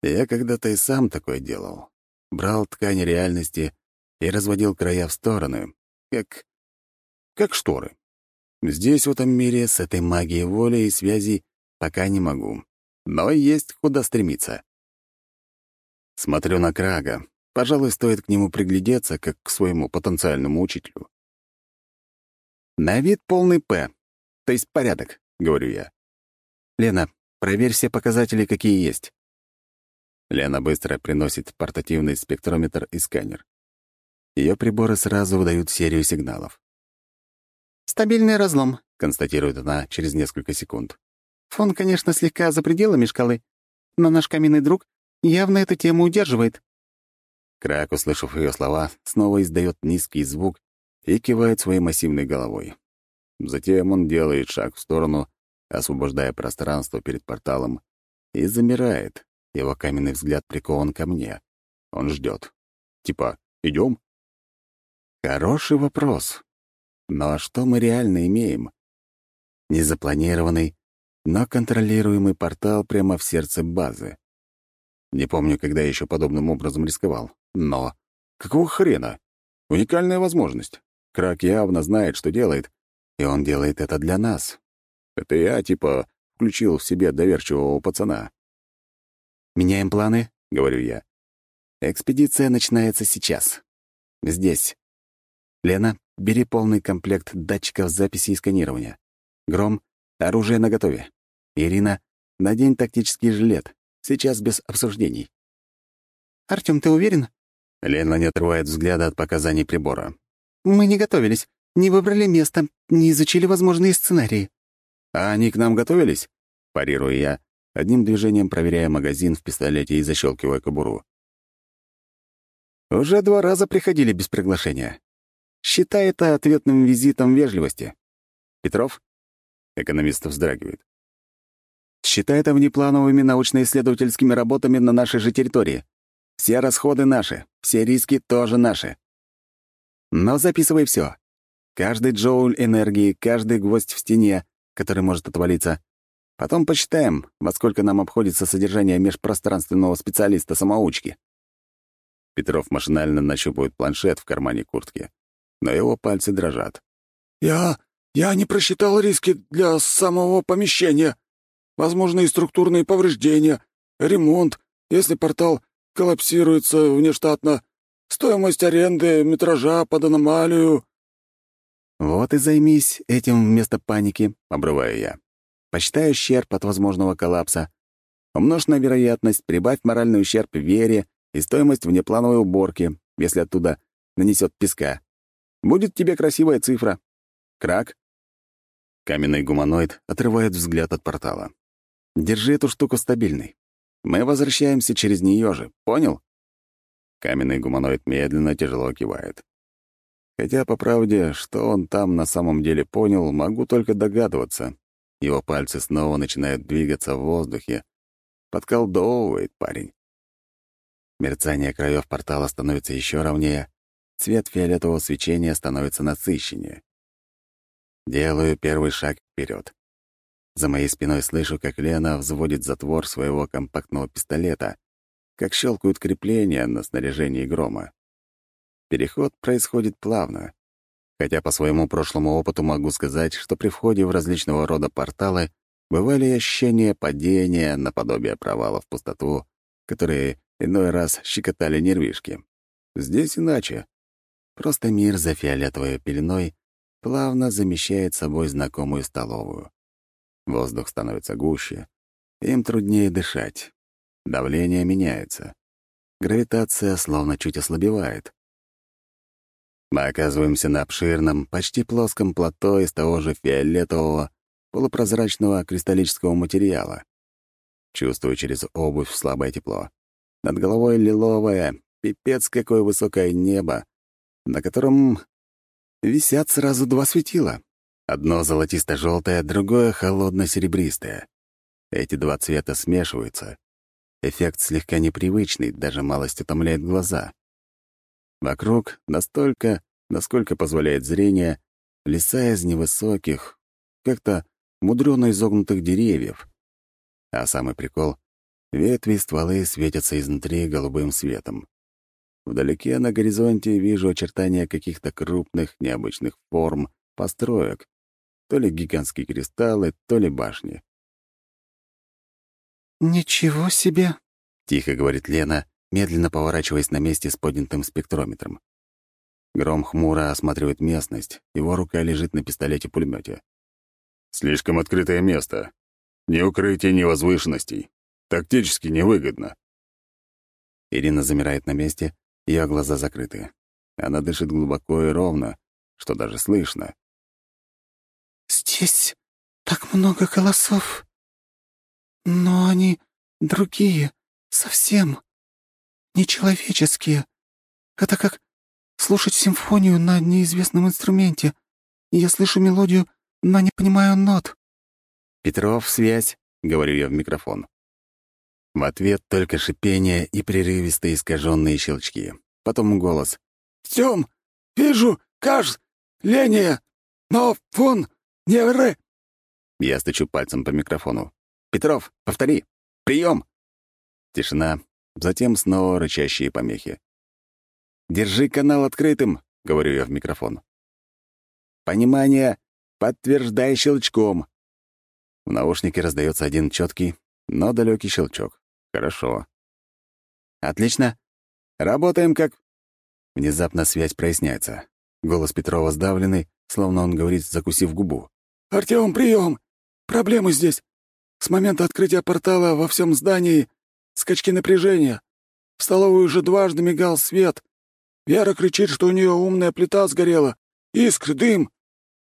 Speaker 1: Я когда-то и сам такое делал. Брал ткань реальности и разводил края в стороны, как... как шторы. Здесь, в этом мире, с этой магией воли и связи пока не могу. Но есть куда стремиться. Смотрю на Крага. Пожалуй, стоит к нему приглядеться, как к своему потенциальному учителю. «На вид полный П, то есть порядок», — говорю я. «Лена, проверь все показатели, какие есть». Лена быстро приносит портативный спектрометр и сканер. Ее приборы сразу выдают серию сигналов.
Speaker 3: «Стабильный разлом», —
Speaker 1: констатирует она через несколько секунд.
Speaker 3: «Фон, конечно, слегка за пределами шкалы, но наш каменный друг явно эту тему удерживает».
Speaker 1: Крак, услышав ее слова, снова издает низкий звук и кивает своей массивной головой. Затем он делает шаг в сторону, освобождая пространство перед порталом, и замирает. Его каменный взгляд прикован ко мне. Он ждет. Типа, идем? Хороший вопрос. Но что мы реально имеем? Незапланированный, но контролируемый портал прямо в сердце базы. Не помню, когда еще подобным образом рисковал. Но какого хрена? Уникальная возможность. Крак явно знает, что делает, и он делает это для нас. Это я, типа, включил в себе доверчивого пацана. «Меняем планы», — говорю я. «Экспедиция начинается сейчас. Здесь. Лена, бери полный комплект датчиков записи и сканирования. Гром, оружие наготове. Ирина, надень тактический жилет. Сейчас без обсуждений».
Speaker 3: «Артём, ты уверен?»
Speaker 1: Лена не отрывает взгляда от показаний прибора.
Speaker 3: «Мы не готовились, не выбрали место, не изучили возможные сценарии».
Speaker 1: «А они к нам готовились?» — парирую я, одним движением проверяя магазин в пистолете и защелкивая кобуру. «Уже два раза приходили без приглашения. Считай это ответным визитом вежливости. Петров?» — экономист вздрагивает. «Считай это внеплановыми научно-исследовательскими работами на нашей же территории. Все расходы наши, все риски тоже наши. Но записывай все. Каждый джоуль энергии, каждый гвоздь в стене, который может отвалиться. Потом посчитаем, во сколько нам обходится содержание межпространственного специалиста-самоучки. Петров машинально нащупывает планшет в кармане куртки, но его пальцы дрожат.
Speaker 2: «Я... я не просчитал риски для самого помещения. Возможные структурные повреждения, ремонт, если портал коллапсируется внештатно, Стоимость аренды, метража под аномалию».
Speaker 1: «Вот и займись этим вместо паники», — обрываю я. «Посчитай ущерб от возможного коллапса. Умножь на вероятность, прибавь моральный ущерб вере и стоимость внеплановой уборки, если оттуда нанесет песка. Будет тебе красивая цифра. Крак?» Каменный гуманоид отрывает взгляд от портала. «Держи эту штуку стабильной. Мы возвращаемся через нее же, понял?» Каменный гуманоид медленно, тяжело кивает. Хотя, по правде, что он там на самом деле понял, могу только догадываться. Его пальцы снова начинают двигаться в воздухе. Подколдовывает парень. Мерцание краев портала становится еще ровнее, цвет фиолетового свечения становится насыщеннее. Делаю первый шаг вперед. За моей спиной слышу, как Лена взводит затвор своего компактного пистолета, как щелкают крепления на снаряжении грома. Переход происходит плавно, хотя по своему прошлому опыту могу сказать, что при входе в различного рода порталы бывали ощущения падения наподобие провала в пустоту, которые иной раз щекотали нервишки. Здесь иначе. Просто мир за фиолетовой пеленой плавно замещает собой знакомую столовую. Воздух становится гуще, им труднее дышать. Давление меняется. Гравитация словно чуть ослабевает. Мы оказываемся на обширном, почти плоском плато из того же фиолетового, полупрозрачного кристаллического материала. Чувствую через обувь слабое тепло. Над головой лиловое, пипец какое высокое небо, на котором висят сразу два светила. Одно золотисто-желтое, другое холодно-серебристое. Эти два цвета смешиваются. Эффект слегка непривычный, даже малость утомляет глаза. Вокруг настолько, насколько позволяет зрение, леса из невысоких, как-то мудрёно изогнутых деревьев. А самый прикол — ветви и стволы светятся изнутри голубым светом. Вдалеке на горизонте вижу очертания каких-то крупных, необычных форм, построек, то ли гигантские кристаллы, то ли башни.
Speaker 3: «Ничего себе!»
Speaker 1: — тихо говорит Лена, медленно поворачиваясь на месте с поднятым спектрометром. Гром хмуро осматривает местность, его рука лежит на пистолете-пулемете.
Speaker 5: «Слишком открытое место. Ни укрытия, ни возвышенностей. Тактически невыгодно».
Speaker 1: Ирина замирает на месте, ее глаза закрыты. Она дышит глубоко и ровно, что даже слышно.
Speaker 3: «Здесь так много голосов. Но они другие, совсем нечеловеческие. Это как слушать симфонию на неизвестном инструменте. Я слышу мелодию, но не понимаю нот».
Speaker 1: «Петров, связь», — говорю я в микрофон. В ответ только шипение и прерывистые искаженные щелчки. Потом голос.
Speaker 2: «Тём, вижу, каш, ления, но фон не ре».
Speaker 1: Я стучу пальцем по микрофону. «Петров, повтори! Прием!» Тишина, затем снова рычащие помехи. «Держи канал открытым», — говорю я в микрофон. «Понимание, подтверждай щелчком». В наушнике раздается один четкий, но далекий щелчок. Хорошо. «Отлично. Работаем как...» Внезапно связь проясняется. Голос Петрова сдавленный, словно он говорит, закусив губу.
Speaker 2: «Артём, прием! Проблемы здесь. С момента открытия портала во всем здании скачки напряжения. В столовую уже дважды мигал свет. Вера кричит, что у нее умная плита сгорела. Искры, дым.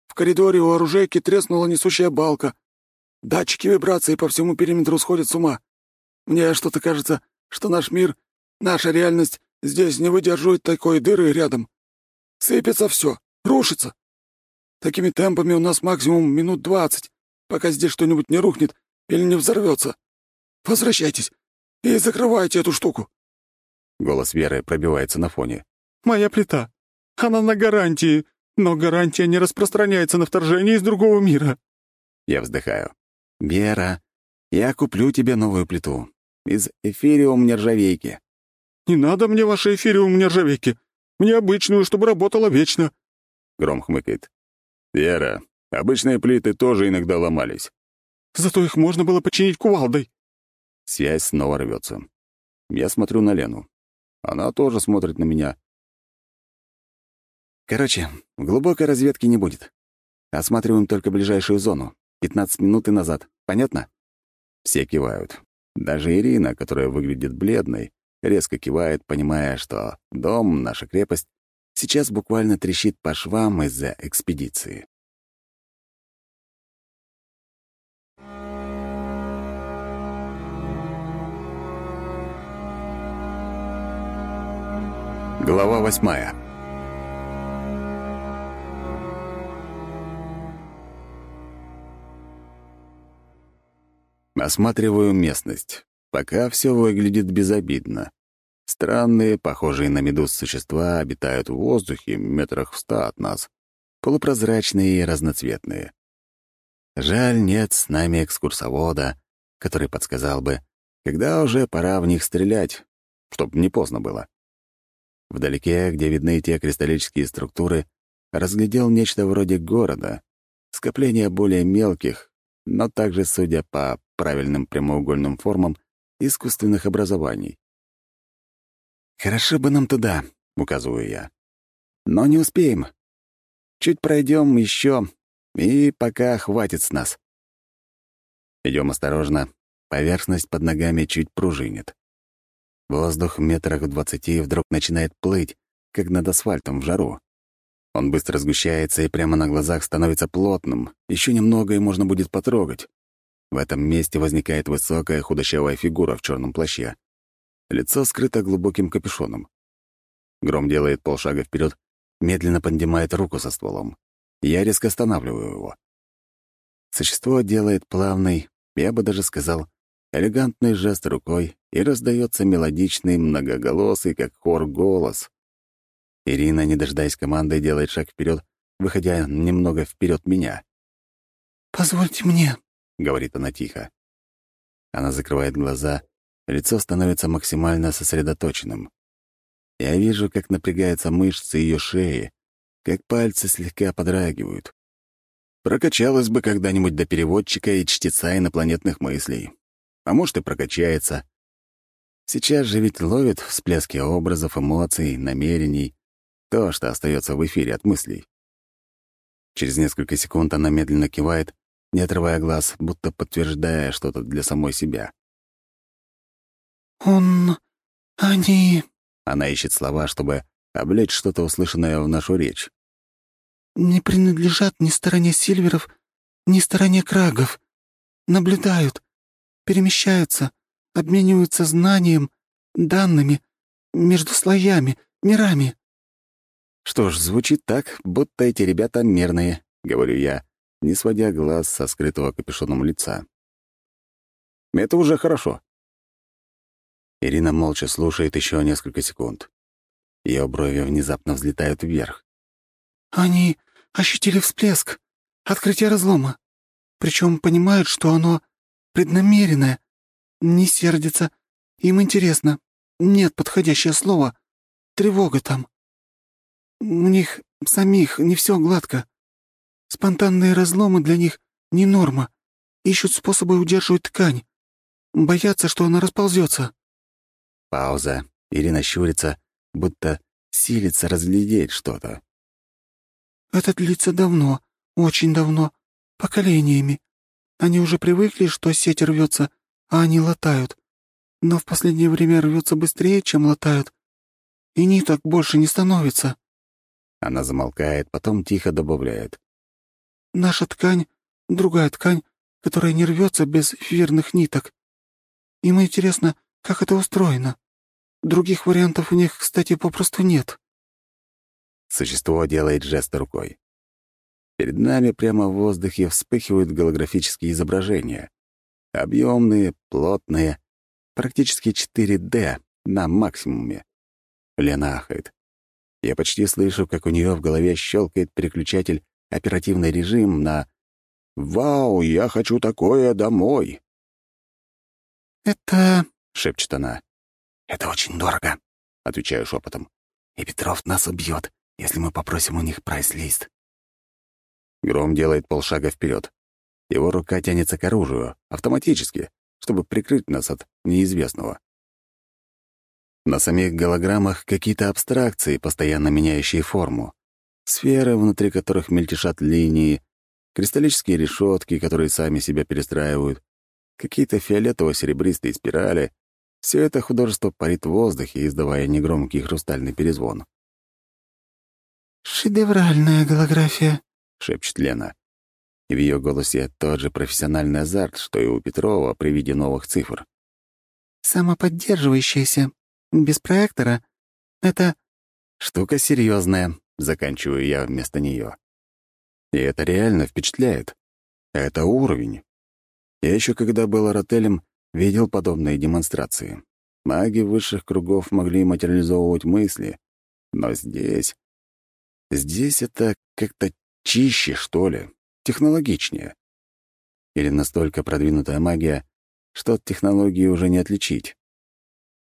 Speaker 2: В коридоре у оружейки треснула несущая балка. Датчики вибрации по всему периметру сходят с ума. Мне что-то кажется, что наш мир, наша реальность здесь не выдерживает такой дыры рядом. Сыпется все, рушится. Такими темпами у нас максимум минут двадцать, пока здесь что-нибудь не рухнет или не взорвется. Возвращайтесь и закрывайте эту штуку.
Speaker 1: Голос Веры пробивается на фоне.
Speaker 4: «Моя плита. Она на гарантии, но гарантия не распространяется на вторжение из другого мира».
Speaker 1: Я вздыхаю. «Вера, я куплю тебе новую плиту. Из эфириум нержавейки».
Speaker 4: «Не надо мне ваши эфириум нержавейки. Мне обычную, чтобы работала вечно».
Speaker 1: Гром хмыкает.
Speaker 5: «Вера, обычные плиты тоже иногда ломались».
Speaker 4: «Зато их можно было починить кувалдой».
Speaker 1: Связь снова рвется. Я смотрю на Лену. Она тоже смотрит на меня. Короче, глубокой разведки не будет. Осматриваем только ближайшую зону. 15 минут и назад. Понятно? Все кивают. Даже Ирина, которая выглядит бледной, резко кивает, понимая, что дом, наша крепость, сейчас буквально трещит по швам из-за экспедиции. Глава восьмая. Осматриваю местность. Пока все выглядит безобидно. Странные, похожие на медуз существа обитают в воздухе метрах в ста от нас. Полупрозрачные и разноцветные. Жаль, нет с нами экскурсовода, который подсказал бы, когда уже пора в них стрелять, чтоб не поздно было. Вдалеке, где видны те кристаллические структуры, разглядел нечто вроде города, скопление более мелких, но также, судя по правильным прямоугольным формам, искусственных образований. «Хорошо бы нам туда», — указываю я. «Но не успеем. Чуть пройдем еще, и пока хватит с нас». Идем осторожно, поверхность под ногами чуть пружинит. Воздух в метрах в двадцати вдруг начинает плыть, как над асфальтом в жару. Он быстро сгущается и прямо на глазах становится плотным. Еще немного, и можно будет потрогать. В этом месте возникает высокая худощавая фигура в черном плаще. Лицо скрыто глубоким капюшоном. Гром делает полшага вперед, медленно поднимает руку со стволом. Я резко останавливаю его. Существо делает плавный, я бы даже сказал, элегантный жест рукой, и раздается мелодичный, многоголосый, как хор, голос. Ирина, не дожидаясь команды, делает шаг вперед, выходя немного вперед меня.
Speaker 3: «Позвольте мне», — говорит она тихо.
Speaker 1: Она закрывает глаза, лицо становится максимально сосредоточенным. Я вижу, как напрягаются мышцы ее шеи, как пальцы слегка подрагивают. Прокачалась бы когда-нибудь до переводчика и чтеца инопланетных мыслей. А может, и прокачается. Сейчас же ведь ловит всплески образов, эмоций, намерений, то, что остается в эфире от мыслей. Через несколько секунд она медленно кивает, не отрывая глаз, будто подтверждая что-то для самой себя.
Speaker 3: «Он... они...»
Speaker 1: Она ищет слова, чтобы облечь что-то услышанное в нашу речь
Speaker 3: не принадлежат ни стороне Сильверов, ни стороне Крагов. Наблюдают, перемещаются, обмениваются знанием, данными, между слоями, мирами».
Speaker 1: «Что ж, звучит так, будто эти ребята мирные», — говорю я, не сводя глаз со скрытого капюшоном лица. «Это уже хорошо». Ирина молча слушает еще несколько секунд. Ее брови внезапно взлетают вверх.
Speaker 3: «Они ощутили всплеск, открытие разлома. Причем понимают, что оно преднамеренное, не сердится. Им интересно. Нет подходящее слово. Тревога там. У них самих не все гладко. Спонтанные разломы для них не норма. Ищут способы удерживать ткань. Боятся, что она расползется.
Speaker 1: Пауза. Ирина щурится, будто силится разглядеть что-то.
Speaker 3: Это длится давно, очень давно, поколениями. Они уже привыкли, что сеть рвется, а они латают. Но в последнее время рвется быстрее, чем латают. И ниток больше не становится».
Speaker 1: Она замолкает, потом тихо добавляет.
Speaker 3: «Наша ткань — другая ткань, которая не рвется без эфирных ниток. Им интересно, как это устроено. Других вариантов у них, кстати, попросту нет».
Speaker 1: Существо делает жест рукой. Перед нами прямо в воздухе вспыхивают голографические изображения. Объемные, плотные, практически 4D на максимуме. Лена ахает. Я почти слышу, как у нее в голове щелкает переключатель оперативный режим на «Вау, я хочу такое домой!»
Speaker 3: «Это...»
Speaker 1: — шепчет она.
Speaker 2: «Это очень дорого», —
Speaker 1: отвечаю шепотом.
Speaker 2: «И Петров нас убьет если мы попросим у них прайс-лист».
Speaker 1: Гром делает полшага вперед. Его рука тянется к оружию, автоматически, чтобы прикрыть нас от неизвестного. На самих голограммах какие-то абстракции, постоянно меняющие форму. Сферы, внутри которых мельтешат линии, кристаллические решетки, которые сами себя перестраивают, какие-то фиолетово-серебристые спирали. Все это художество парит в воздухе, издавая негромкий хрустальный перезвон.
Speaker 3: «Шедевральная голография», —
Speaker 1: шепчет Лена. В ее голосе тот же профессиональный азарт, что и у Петрова при виде новых цифр.
Speaker 3: «Самоподдерживающаяся, без проектора. Это...»
Speaker 1: «Штука серьезная, заканчиваю я вместо нее. И это реально впечатляет. Это уровень. Я еще когда был ротелем, видел подобные демонстрации. Маги высших кругов могли материализовывать мысли, но здесь Здесь это как-то чище, что ли, технологичнее. Или настолько продвинутая магия, что от технологии уже не отличить.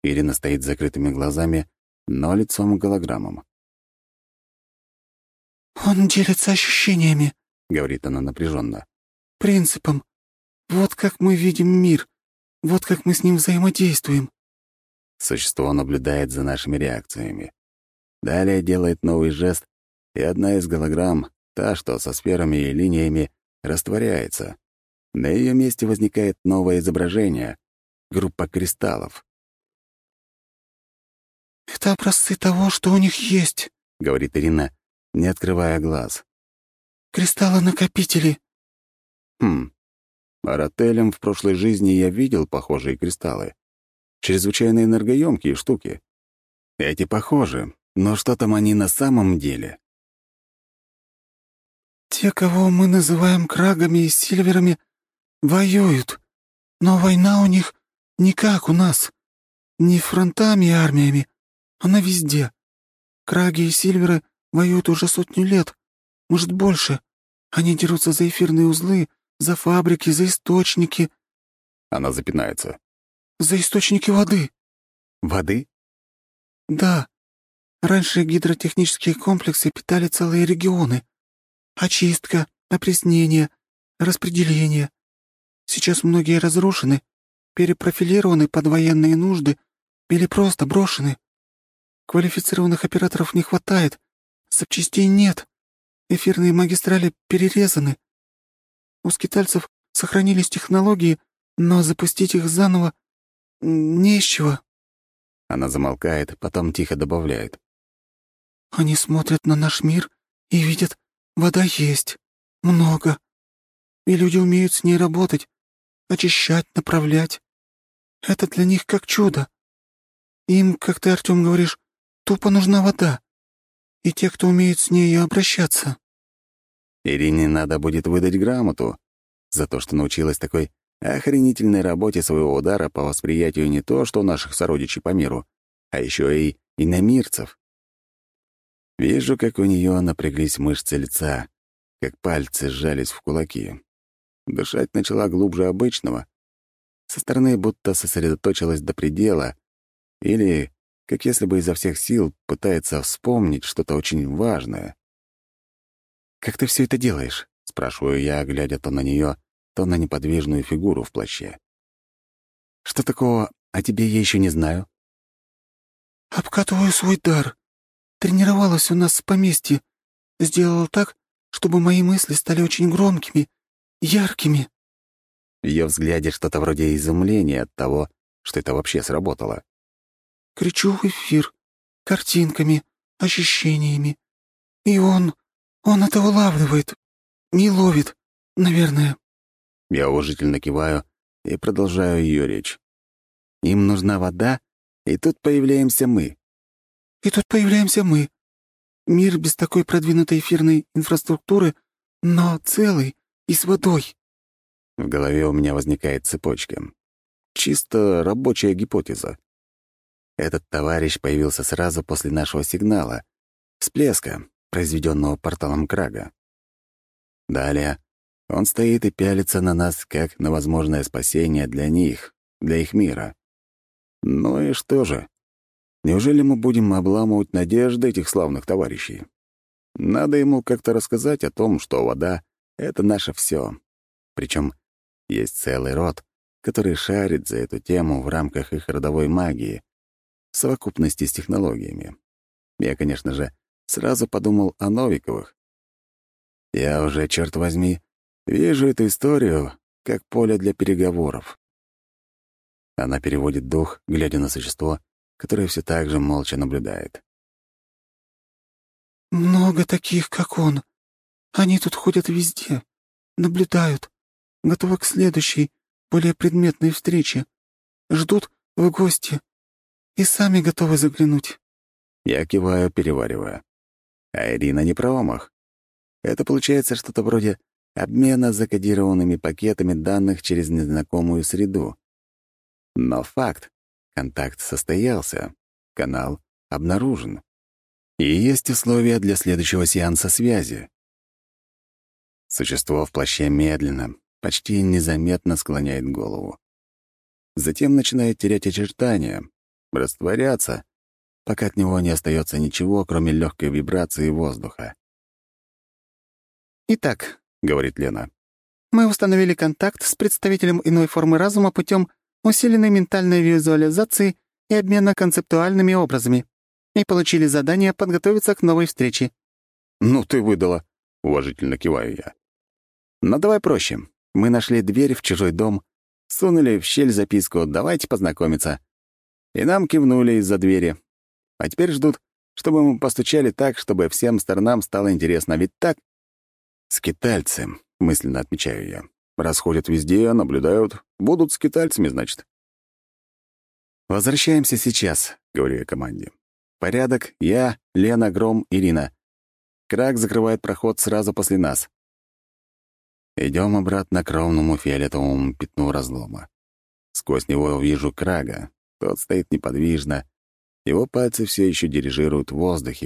Speaker 1: Ирина стоит с закрытыми глазами, но лицом голограммом.
Speaker 3: «Он делится ощущениями», —
Speaker 1: говорит она напряженно.
Speaker 3: «Принципом. Вот как мы видим мир. Вот как мы с ним взаимодействуем».
Speaker 1: Существо наблюдает за нашими реакциями. Далее делает новый жест, и одна из голограмм, та, что со сферами и линиями, растворяется. На ее месте возникает новое изображение — группа кристаллов.
Speaker 3: «Это образцы того, что у них есть», —
Speaker 1: говорит Ирина, не открывая глаз.
Speaker 3: «Кристаллы-накопители».
Speaker 1: Хм. Арателем в прошлой жизни я видел похожие кристаллы. Чрезвычайно энергоемкие штуки. Эти похожи, но что там они на самом деле?
Speaker 3: «Те, кого мы называем крагами и сильверами, воюют, но война у них не как у нас. Не фронтами и армиями, она везде. Краги и сильверы воюют уже сотню лет, может, больше. Они дерутся за эфирные узлы, за фабрики, за источники».
Speaker 1: Она запинается.
Speaker 3: «За источники воды».
Speaker 1: «Воды?»
Speaker 3: «Да. Раньше гидротехнические комплексы питали целые регионы. Очистка, опреснение, распределение. Сейчас многие разрушены, перепрофилированы под военные нужды или просто брошены. Квалифицированных операторов не хватает, запчастей нет, эфирные магистрали перерезаны. У скитальцев сохранились технологии, но запустить их заново не из чего.
Speaker 1: Она замолкает, потом тихо добавляет.
Speaker 3: Они смотрят на наш мир и видят, вода есть, много. И люди умеют с ней работать, очищать, направлять. Это для них как чудо. Им, как ты, Артём, говоришь, тупо нужна вода. И те, кто умеет с ней обращаться.
Speaker 1: Ирине надо будет выдать грамоту за то, что научилась такой охренительной работе своего удара по восприятию не то, что наших сородичей по миру, а еще и иномирцев. Вижу, как у нее напряглись мышцы лица, как пальцы сжались в кулаки. Дышать начала глубже обычного. Со стороны будто сосредоточилась до предела, или, как если бы изо всех сил, пытается вспомнить что-то очень важное. «Как ты все это делаешь?» — спрашиваю я, глядя то на нее, то на неподвижную фигуру в плаще. «Что такого о тебе я еще не знаю?»
Speaker 3: «Обкатываю свой дар. Тренировалась у нас в поместье. Сделала так, чтобы мои мысли стали очень громкими, яркими».
Speaker 1: В ее взгляде что-то вроде изумления от того, что это вообще сработало.
Speaker 3: Кричу в эфир, картинками, ощущениями. И он, он это улавливает, не ловит, наверное.
Speaker 1: Я уважительно киваю и продолжаю ее речь. Им нужна вода, и тут появляемся мы.
Speaker 3: И тут появляемся мы. Мир без такой продвинутой эфирной инфраструктуры, но целый и с водой.
Speaker 1: В голове у меня возникает цепочка. Чисто рабочая гипотеза. Этот товарищ появился сразу после нашего сигнала, всплеска, произведенного порталом Крага. Далее он стоит и пялится на нас, как на возможное спасение для них, для их мира. Ну и что же? Неужели мы будем обламывать надежды этих славных товарищей? Надо ему как-то рассказать о том, что вода — это наше все. Причем есть целый род, который шарит за эту тему в рамках их родовой магии, в совокупности с технологиями. Я, конечно же, сразу подумал о Новиковых. Я уже, черт возьми, вижу эту историю как поле для переговоров. Она переводит дух, глядя на существо, которое все так же молча наблюдает.
Speaker 3: «Много таких, как он. Они тут ходят везде, наблюдают, готовы к следующей, более предметной встрече, ждут в гости, и сами готовы заглянуть».
Speaker 1: Я киваю, переваривая. А Ирина не промах. Это получается что-то вроде обмена закодированными пакетами данных через незнакомую среду. Но факт. Контакт состоялся. Канал обнаружен. И есть условия для следующего сеанса связи. Существо в плаще медленно, почти незаметно склоняет голову. Затем начинает терять очертания, растворяться, пока от него не остается ничего, кроме легкой вибрации воздуха.
Speaker 3: «Итак», —
Speaker 1: говорит Лена, —
Speaker 3: «мы установили контакт с представителем иной формы разума путем усиленной ментальной визуализации и обмена концептуальными образами, и получили задание подготовиться к новой встрече».
Speaker 1: «Ну ты выдала», — уважительно киваю я. «Но давай проще. Мы нашли дверь в чужой дом, сунули в щель записку «Давайте познакомиться». И нам кивнули из-за двери. А теперь ждут, чтобы мы постучали так, чтобы всем сторонам стало интересно. Ведь так? Скитальцы, мысленно отмечаю я. Расходят везде, наблюдают. Будут скитальцами, значит. «Возвращаемся сейчас», — говорю я команде. «Порядок. Я, Лена, Гром, Ирина. Крак закрывает проход сразу после нас. Идем обратно к ровному фиолетовому пятну разлома. Сквозь него вижу крага. Тот стоит неподвижно. Его пальцы все еще дирижируют в воздухе,